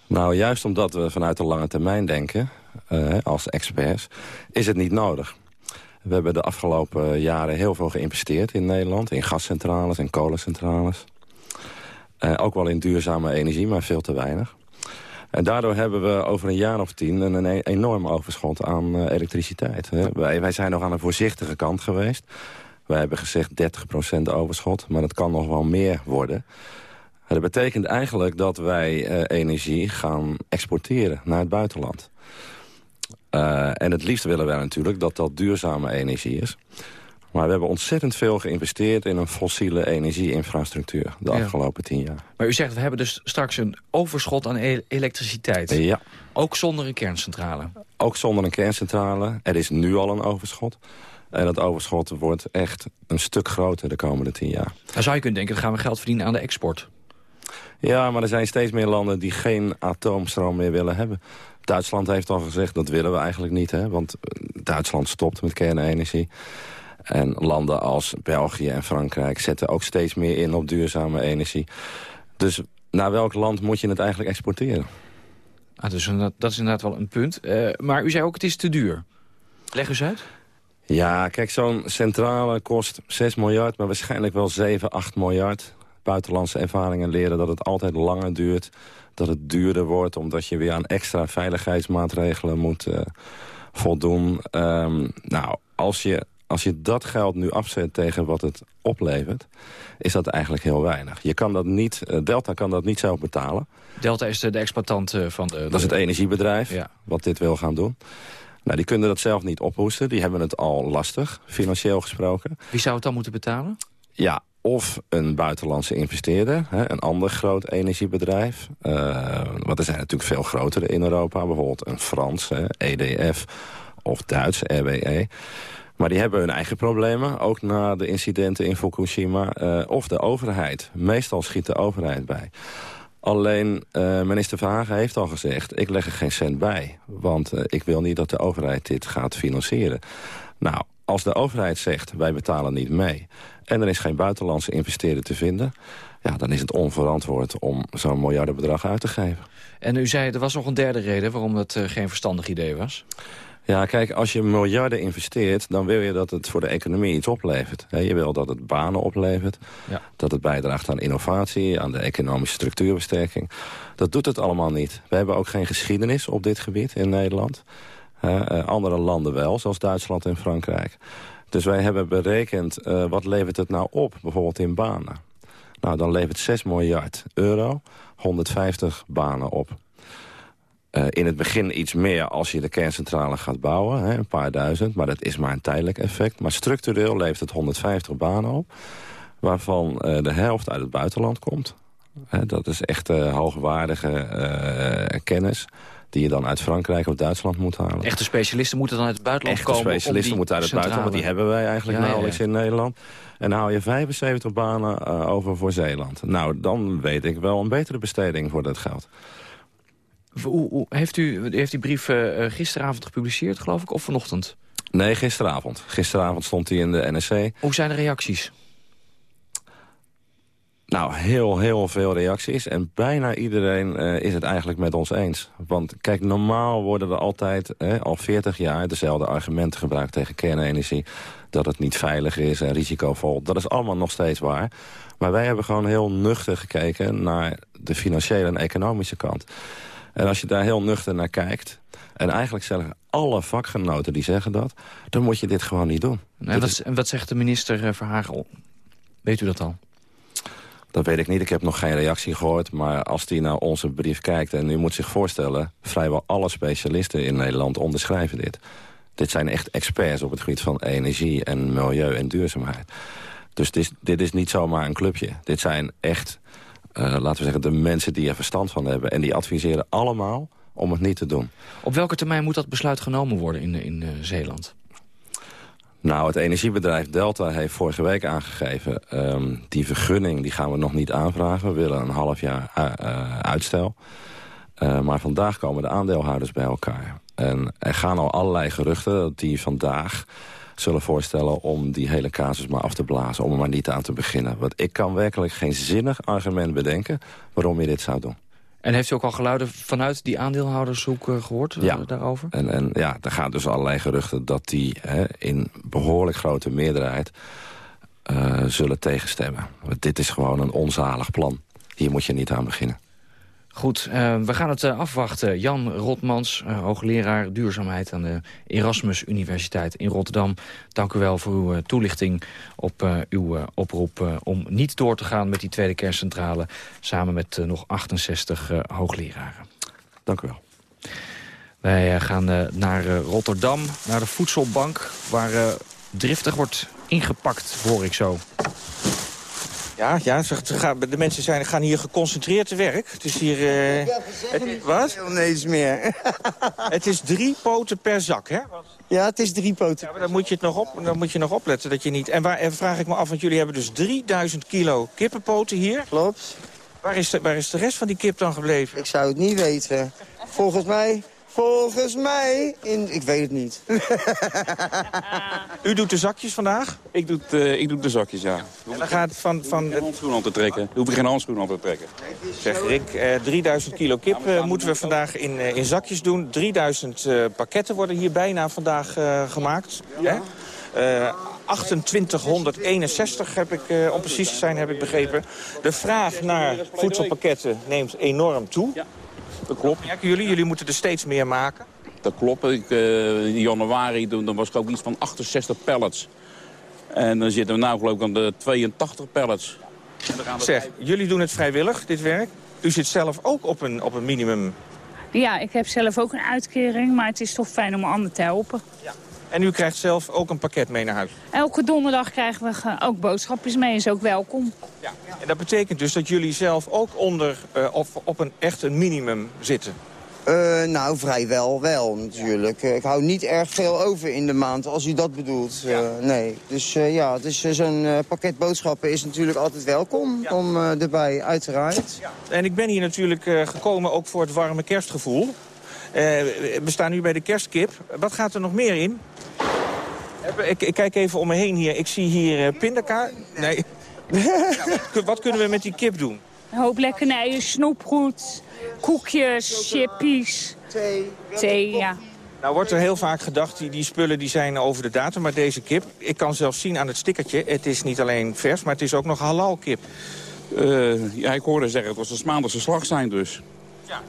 Nou, juist omdat we vanuit de lange termijn denken, als experts, is het niet nodig. We hebben de afgelopen jaren heel veel geïnvesteerd in Nederland. In gascentrales en kolencentrales. ook wel in duurzame energie, maar veel te weinig. En daardoor hebben we over een jaar of tien een, een enorm overschot aan uh, elektriciteit. Hè. Wij, wij zijn nog aan een voorzichtige kant geweest. Wij hebben gezegd 30% overschot, maar dat kan nog wel meer worden. Dat betekent eigenlijk dat wij uh, energie gaan exporteren naar het buitenland. Uh, en het liefst willen wij natuurlijk dat dat duurzame energie is. Maar we hebben ontzettend veel geïnvesteerd in een fossiele energieinfrastructuur de ja. afgelopen tien jaar. Maar u zegt, we hebben dus straks een overschot aan e elektriciteit. Ja. Ook zonder een kerncentrale? Ook zonder een kerncentrale. Er is nu al een overschot. En dat overschot wordt echt een stuk groter de komende tien jaar. Dan zou je kunnen denken, dan gaan we geld verdienen aan de export. Ja, maar er zijn steeds meer landen die geen atoomstroom meer willen hebben. Duitsland heeft al gezegd, dat willen we eigenlijk niet. Hè? Want Duitsland stopt met kernenergie. En landen als België en Frankrijk zetten ook steeds meer in op duurzame energie. Dus naar welk land moet je het eigenlijk exporteren? Ah, dus dat is inderdaad wel een punt. Uh, maar u zei ook, het is te duur. Leg eens uit. Ja, kijk, zo'n centrale kost 6 miljard, maar waarschijnlijk wel 7, 8 miljard. Buitenlandse ervaringen leren dat het altijd langer duurt. Dat het duurder wordt, omdat je weer aan extra veiligheidsmaatregelen moet uh, voldoen. Um, nou, als je als je dat geld nu afzet tegen wat het oplevert... is dat eigenlijk heel weinig. Je kan dat niet, uh, Delta kan dat niet zelf betalen. Delta is de, de exploitant uh, van de, de, Dat is het energiebedrijf ja. wat dit wil gaan doen. Nou, die kunnen dat zelf niet ophoesten. Die hebben het al lastig, financieel gesproken. Wie zou het dan moeten betalen? Ja, of een buitenlandse investeerder, een ander groot energiebedrijf. Uh, want er zijn natuurlijk veel grotere in Europa. Bijvoorbeeld een Frans, EDF, of Duits, RWE. Maar die hebben hun eigen problemen, ook na de incidenten in Fukushima. Uh, of de overheid. Meestal schiet de overheid bij. Alleen, uh, minister Verhagen heeft al gezegd... ik leg er geen cent bij, want uh, ik wil niet dat de overheid dit gaat financieren. Nou, als de overheid zegt, wij betalen niet mee... en er is geen buitenlandse investeerder te vinden... ja, dan is het onverantwoord om zo'n miljardenbedrag uit te geven. En u zei, er was nog een derde reden waarom dat geen verstandig idee was. Ja, kijk, als je miljarden investeert... dan wil je dat het voor de economie iets oplevert. Je wil dat het banen oplevert. Ja. Dat het bijdraagt aan innovatie, aan de economische structuurversterking. Dat doet het allemaal niet. We hebben ook geen geschiedenis op dit gebied in Nederland. Uh, andere landen wel, zoals Duitsland en Frankrijk. Dus wij hebben berekend, uh, wat levert het nou op, bijvoorbeeld in banen? Nou, dan levert 6 miljard euro 150 banen op. Uh, in het begin iets meer als je de kerncentrale gaat bouwen, hè, een paar duizend. Maar dat is maar een tijdelijk effect. Maar structureel levert het 150 banen op, waarvan uh, de helft uit het buitenland komt. Hè, dat is echt uh, hoogwaardige kennis die je dan uit Frankrijk of Duitsland moet halen. Echte specialisten moeten dan uit het buitenland Echte komen? specialisten moeten uit het buitenland, want die hebben wij eigenlijk ja, nauwelijks ja, in Nederland. En dan haal je 75 banen over voor Zeeland. Nou, dan weet ik wel een betere besteding voor dat geld. Hoe, hoe, heeft, u, heeft die brief uh, gisteravond gepubliceerd, geloof ik, of vanochtend? Nee, gisteravond. Gisteravond stond hij in de NSC. Hoe zijn de reacties? Nou, heel, heel veel reacties. En bijna iedereen uh, is het eigenlijk met ons eens. Want kijk, normaal worden er altijd hè, al 40 jaar dezelfde argumenten gebruikt tegen kernenergie. Dat het niet veilig is en risicovol. Dat is allemaal nog steeds waar. Maar wij hebben gewoon heel nuchter gekeken naar de financiële en economische kant. En als je daar heel nuchter naar kijkt... en eigenlijk zeggen alle vakgenoten die zeggen dat... dan moet je dit gewoon niet doen. En wat, en wat zegt de minister Verhagen? Weet u dat al? Dat weet ik niet. Ik heb nog geen reactie gehoord. Maar als hij naar onze brief kijkt... en u moet zich voorstellen... vrijwel alle specialisten in Nederland onderschrijven dit. Dit zijn echt experts op het gebied van energie en milieu en duurzaamheid. Dus dit is, dit is niet zomaar een clubje. Dit zijn echt, laten we zeggen, de mensen die er verstand van hebben. En die adviseren allemaal om het niet te doen. Op welke termijn moet dat besluit genomen worden in, in uh, Zeeland? Nou, het energiebedrijf Delta heeft vorige week aangegeven... Um, die vergunning die gaan we nog niet aanvragen. We willen een half jaar uh, uitstel. Uh, maar vandaag komen de aandeelhouders bij elkaar. En er gaan al allerlei geruchten dat die vandaag zullen voorstellen... om die hele casus maar af te blazen, om er maar niet aan te beginnen. Want ik kan werkelijk geen zinnig argument bedenken waarom je dit zou doen. En heeft u ook al geluiden vanuit die aandeelhoudershoek uh, gehoord ja. uh, daarover? En, en ja, er gaan dus allerlei geruchten dat die hè, in behoorlijk grote meerderheid uh, zullen tegenstemmen. Want dit is gewoon een onzalig plan. Hier moet je niet aan beginnen. Goed, uh, we gaan het uh, afwachten. Jan Rotmans, uh, hoogleraar duurzaamheid aan de Erasmus Universiteit in Rotterdam. Dank u wel voor uw toelichting op uw oproep om niet door te gaan met die tweede kerncentrale. Samen met nog 68 hoogleraren. Dank u wel. Wij gaan naar Rotterdam, naar de voedselbank, waar driftig wordt ingepakt, hoor ik zo. Ja, ja ze, gaan, de mensen zijn, gaan hier geconcentreerd te werk. Het is hier... Uh, het, wat? Niets meer. het is drie poten per zak, hè? Ja, het is drie poten. Ja, maar dan moet je, het nog op, dan moet je nog opletten dat je niet... En waar en vraag ik me af, want jullie hebben dus 3000 kilo kippenpoten hier. Klopt. Waar is, de, waar is de rest van die kip dan gebleven? Ik zou het niet weten. Volgens mij Volgens mij, in, ik weet het niet. U doet de zakjes vandaag? Ik doe, uh, ik doe de zakjes, ja. En dan gaat van... van geen handschoenen aan te trekken. Dan hoef ik geen handschoenen aan te trekken. Zeg Rick, uh, 3000 kilo kip uh, moeten we vandaag in, uh, in zakjes doen. 3000 pakketten worden hier bijna vandaag gemaakt. Ja. 2861 heb ik, om precies te zijn, heb ik begrepen. De vraag naar voedselpakketten neemt enorm toe. Dat klopt. Merken jullie? Jullie moeten er steeds meer maken? Dat klopt. Ik, uh, in januari dan was ik ook iets van 68 pallets. En dan zitten we nu geloof ik aan de 82 pallets. Zeg, jullie doen het vrijwillig, dit werk. U zit zelf ook op een, op een minimum. Ja, ik heb zelf ook een uitkering, maar het is toch fijn om anderen te helpen. Ja. En u krijgt zelf ook een pakket mee naar huis? Elke donderdag krijgen we ook boodschapjes mee, is ook welkom. Ja. En dat betekent dus dat jullie zelf ook onder, uh, op, op een echt een minimum zitten? Uh, nou, vrijwel wel natuurlijk. Uh, ik hou niet erg veel over in de maand, als u dat bedoelt. Uh. Nee, dus ja, dus, zo'n pakket boodschappen is natuurlijk altijd welkom ja. om erbij, uiteraard. Ja. En ik ben hier natuurlijk gekomen ook voor het warme kerstgevoel. We staan nu bij de kerstkip. Wat gaat er nog meer in? Ik, ik, kijk even om me heen hier. Ik zie hier uh, pindakaas. Nee. wat, kunnen we met die kip doen? Een hoop lekkernijen, snoepgoed, koekjes, chippies. Thee. Thee, ja. Nou wordt er heel vaak gedacht, die, die spullen die zijn over de datum. Maar deze kip, ik kan zelfs zien aan het stickertje... het is niet alleen vers, maar het is ook nog halal kip. Uh, ja, ik hoorde zeggen, het was een maandagse slag zijn dus. Ja.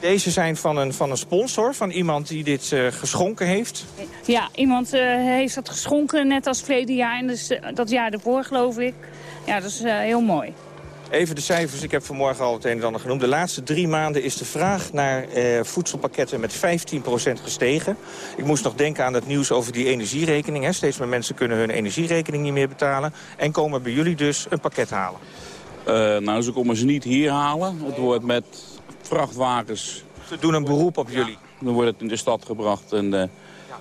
Deze zijn van een, van een sponsor, van iemand die dit uh, geschonken heeft? Ja, iemand uh, heeft dat geschonken, net als verleden jaar. En dus, uh, dat jaar ervoor, geloof ik. Ja, dat is heel mooi. Even de cijfers, ik heb vanmorgen al het een en ander genoemd. De laatste drie maanden is de vraag naar voedselpakketten met 15% gestegen. Ik moest nog denken aan het nieuws over die energierekening. Hè. Steeds meer mensen kunnen hun energierekening niet meer betalen. En komen bij jullie dus een pakket halen? nou, ze komen ze niet hier halen. Het wordt met vrachtwagens. Ze doen een beroep op jullie? Dan wordt het in de stad gebracht. En, uh,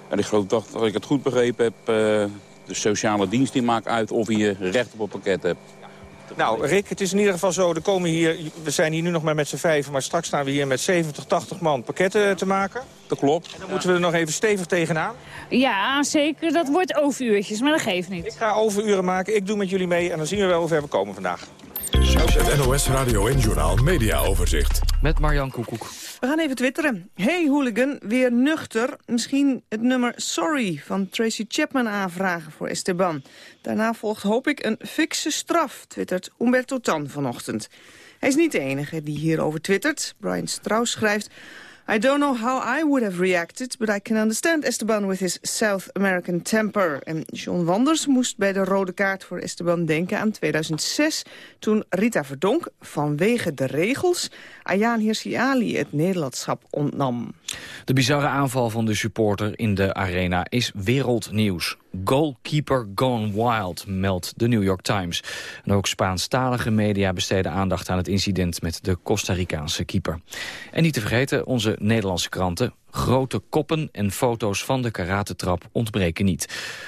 en ik geloof dat, als ik het goed begrepen heb... Uh, de sociale dienst die maakt uit of je recht op een pakket hebt. Nou, Rick, het is in ieder geval zo, er komen hier, we zijn hier nu nog maar met z'n vijven... maar straks staan we hier met 70, 80 man pakketten te maken. Dat klopt. En dan moeten we er nog even stevig tegenaan. Ja, zeker. Dat wordt overuurtjes, maar dat geeft niet. Ik ga overuren maken, ik doe met jullie mee en dan zien we wel hoe ver we komen vandaag. Het NOS Radio en Journal Media Overzicht. Met Marjan Koekoek. We gaan even twitteren. Hey hooligan, weer nuchter. Misschien het nummer Sorry van Tracy Chapman aanvragen voor Esteban. Daarna volgt hoop ik een fikse straf, twittert Umberto Tan vanochtend. Hij is niet de enige die hierover twittert. Brian Strauss schrijft... I don't know how I would have reacted, but I can understand Esteban with his South American temper. En John Wanders moest bij de rode kaart voor Esteban denken aan 2006... toen Rita Verdonk vanwege de regels Ayaan Hirsi Ali het Nederlandschap ontnam. De bizarre aanval van de supporter in de arena is wereldnieuws. Goalkeeper gone wild, meldt de New York Times. En ook Spaanstalige media besteden aandacht aan het incident met de Costa Ricaanse keeper. En niet te vergeten, onze Nederlandse kranten. Grote koppen en foto's van de karatetrap ontbreken niet.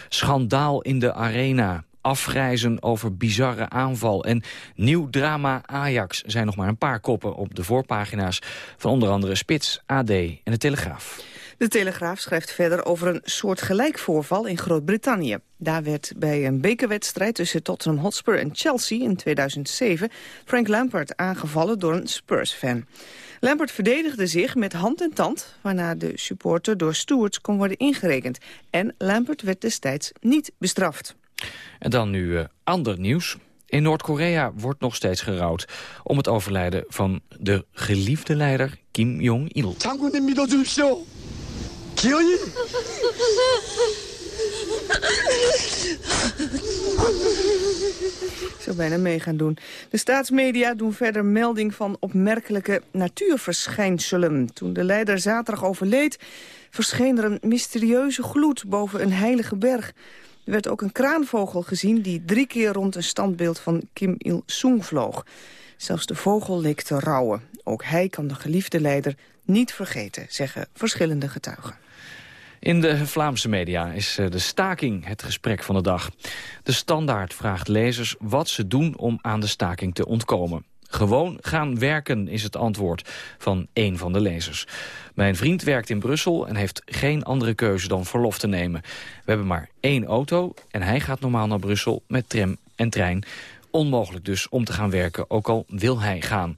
Schandaal in de arena afgrijzen over bizarre aanval. En nieuw drama Ajax zijn nog maar een paar koppen op de voorpagina's... van onder andere Spits, AD en de Telegraaf. De Telegraaf schrijft verder over een soortgelijk voorval in Groot-Brittannië. Daar werd bij een bekerwedstrijd tussen Tottenham Hotspur en Chelsea in 2007... Frank Lampard aangevallen door een Spurs-fan. Lampard verdedigde zich met hand en tand... waarna de supporter door stewards kon worden ingerekend. En Lampard werd destijds niet bestraft. En dan nu eh, ander nieuws. In Noord-Korea wordt nog steeds gerouwd om het overlijden van de geliefde leider Kim Jong-il. Ik zou bijna mee gaan doen. De staatsmedia doen verder melding van opmerkelijke natuurverschijnselen. Toen de leider zaterdag overleed, verscheen er een mysterieuze gloed boven een heilige berg. Er werd ook een kraanvogel gezien die drie keer rond een standbeeld van Kim Il-sung vloog. Zelfs de vogel leek te rouwen. Ook hij kan de geliefde leider niet vergeten, zeggen verschillende getuigen. In de Vlaamse media is eh, de staking het gesprek van de dag. De Standaard vraagt lezers wat ze doen om aan de staking te ontkomen. Gewoon gaan werken is het antwoord van een van de lezers. Mijn vriend werkt in Brussel en heeft geen andere keuze dan verlof te nemen. We hebben maar één auto en hij gaat normaal naar Brussel met tram en trein. Onmogelijk dus om te gaan werken, ook al wil hij gaan.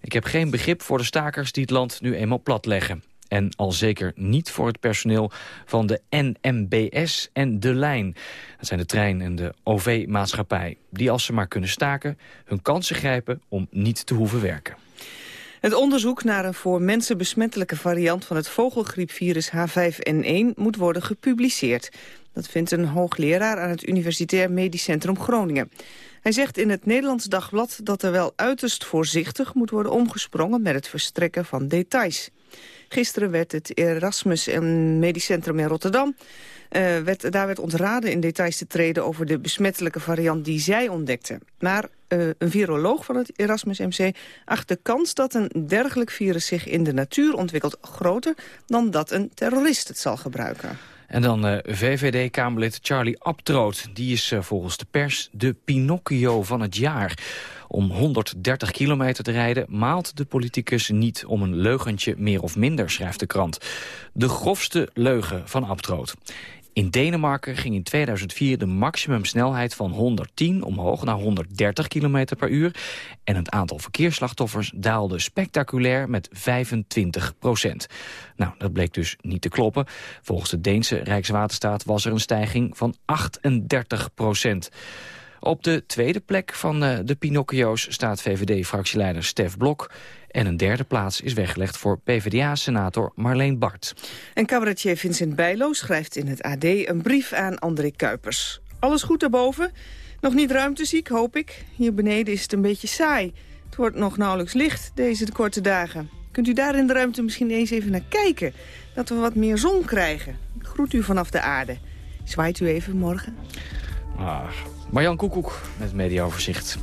Ik heb geen begrip voor de stakers die het land nu eenmaal platleggen. En al zeker niet voor het personeel van de NMBS en De Lijn. Dat zijn de trein- en de OV-maatschappij. Die als ze maar kunnen staken, hun kansen grijpen om niet te hoeven werken. Het onderzoek naar een voor mensen besmettelijke variant van het vogelgriepvirus H5N1 moet worden gepubliceerd. Dat vindt een hoogleraar aan het Universitair Medisch Centrum Groningen. Hij zegt in het Nederlands Dagblad dat er wel uiterst voorzichtig moet worden omgesprongen met het verstrekken van details. Gisteren werd het Erasmus Medisch Centrum in Rotterdam... Uh, werd, daar werd ontraden in details te treden over de besmettelijke variant die zij ontdekten. Maar uh, een viroloog van het Erasmus MC acht de kans dat een dergelijk virus zich in de natuur ontwikkelt groter dan dat een terrorist het zal gebruiken. En dan uh, VVD-Kamerlid Charlie Abtroot. Die is volgens de pers de Pinocchio van het jaar. Om 130 kilometer te rijden maalt de politicus niet om een leugentje meer of minder, schrijft de krant. De grofste leugen van Abtroot. In Denemarken ging in 2004 de maximumsnelheid van 110 omhoog naar 130 km per uur. En het aantal verkeersslachtoffers daalde spectaculair met 25 procent. Nou, dat bleek dus niet te kloppen. Volgens de Deense Rijkswaterstaat was er een stijging van 38 procent. Op de tweede plek van uh, de Pinocchio's staat VVD-fractieleider Stef Blok. En een derde plaats is weggelegd voor PvdA-senator Marleen Bart. En cabaretier Vincent Bijlo schrijft in het AD een brief aan André Kuipers. Alles goed daarboven? Nog niet ruimteziek, hoop ik. Hier beneden is het een beetje saai. Het wordt nog nauwelijks licht deze korte dagen. Kunt u daar in de ruimte misschien eens even naar kijken? Dat we wat meer zon krijgen. Ik groet u vanaf de aarde. Zwaait u even morgen? Ah, Marjan Koekoek met mediaoverzicht.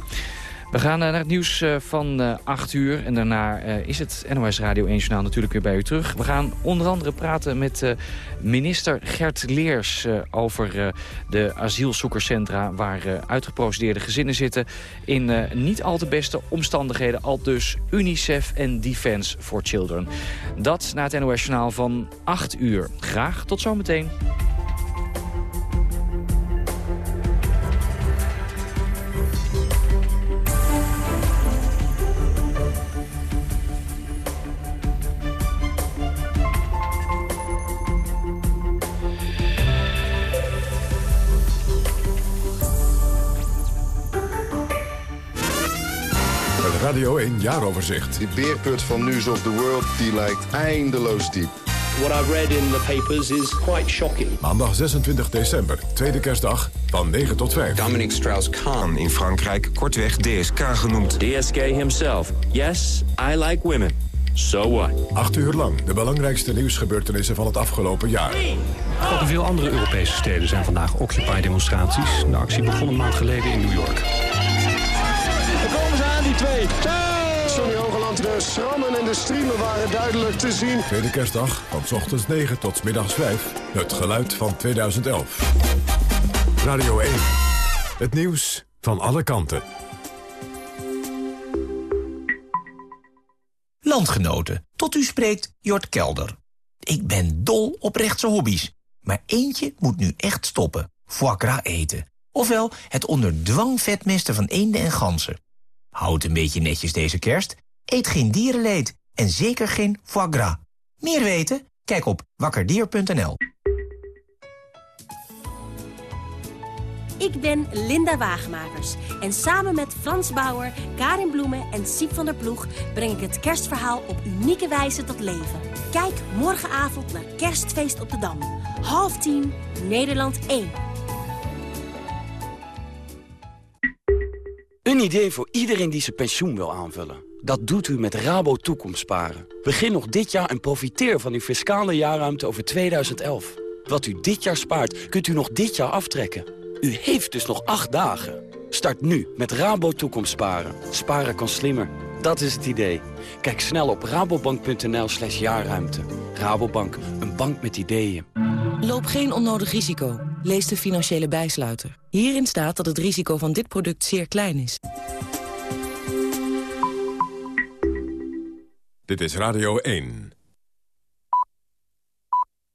We gaan eh, naar het nieuws eh, van 8 eh, uur. En daarna is het NOS Radio 1 Journaal natuurlijk weer bij u terug. We gaan onder andere praten met minister Gert Leers... over de asielzoekerscentra waar uitgeprocedeerde gezinnen zitten... in niet al te beste omstandigheden. Al dus UNICEF en Defense for Children. Dat na het NOS Journaal van 8 uur. Graag tot zometeen. Radio 1 jaaroverzicht. Die beerput van News of the World die lijkt eindeloos diep. What I've read in the papers is quite shocking. Maandag 26 december, tweede kerstdag, van 9 tot 5. Dominic Strauss-Kahn in Frankrijk, kortweg DSK genoemd. DSK himself. Yes, I like women. So what? Acht uur lang de belangrijkste nieuwsgebeurtenissen van het afgelopen jaar. Ook in veel andere Europese steden zijn vandaag Occupy-demonstraties. De actie begon een maand geleden in New York. Sonny Hogeland, de schrammen en de streamen waren duidelijk te zien. Tweede kerstdag, van ochtends 9 tot middags 5. Het geluid van 2011. Radio 1. Het nieuws van alle kanten. Landgenoten, tot u spreekt Jort Kelder. Ik ben dol op rechtse hobby's. Maar eentje moet nu echt stoppen. Foie gras eten. Ofwel het onder dwang vetmesten van eenden en ganzen. Houd een beetje netjes deze kerst. Eet geen dierenleed en zeker geen foie gras. Meer weten? Kijk op wakkerdier.nl. Ik ben Linda Wagemakers. En samen met Frans Bauer, Karin Bloemen en Siep van der Ploeg... breng ik het kerstverhaal op unieke wijze tot leven. Kijk morgenavond naar Kerstfeest op de Dam. Half tien, Nederland 1. Een idee voor iedereen die zijn pensioen wil aanvullen. Dat doet u met Rabo Toekomstsparen. Begin nog dit jaar en profiteer van uw fiscale jaarruimte over 2011. Wat u dit jaar spaart, kunt u nog dit jaar aftrekken. U heeft dus nog acht dagen. Start nu met Rabo Toekomstsparen. Sparen kan slimmer. Dat is het idee. Kijk snel op rabobank.nl slash jaarruimte. Rabobank, een bank met ideeën. Loop geen onnodig risico. Lees de financiële bijsluiter. Hierin staat dat het risico van dit product zeer klein is. Dit is Radio 1.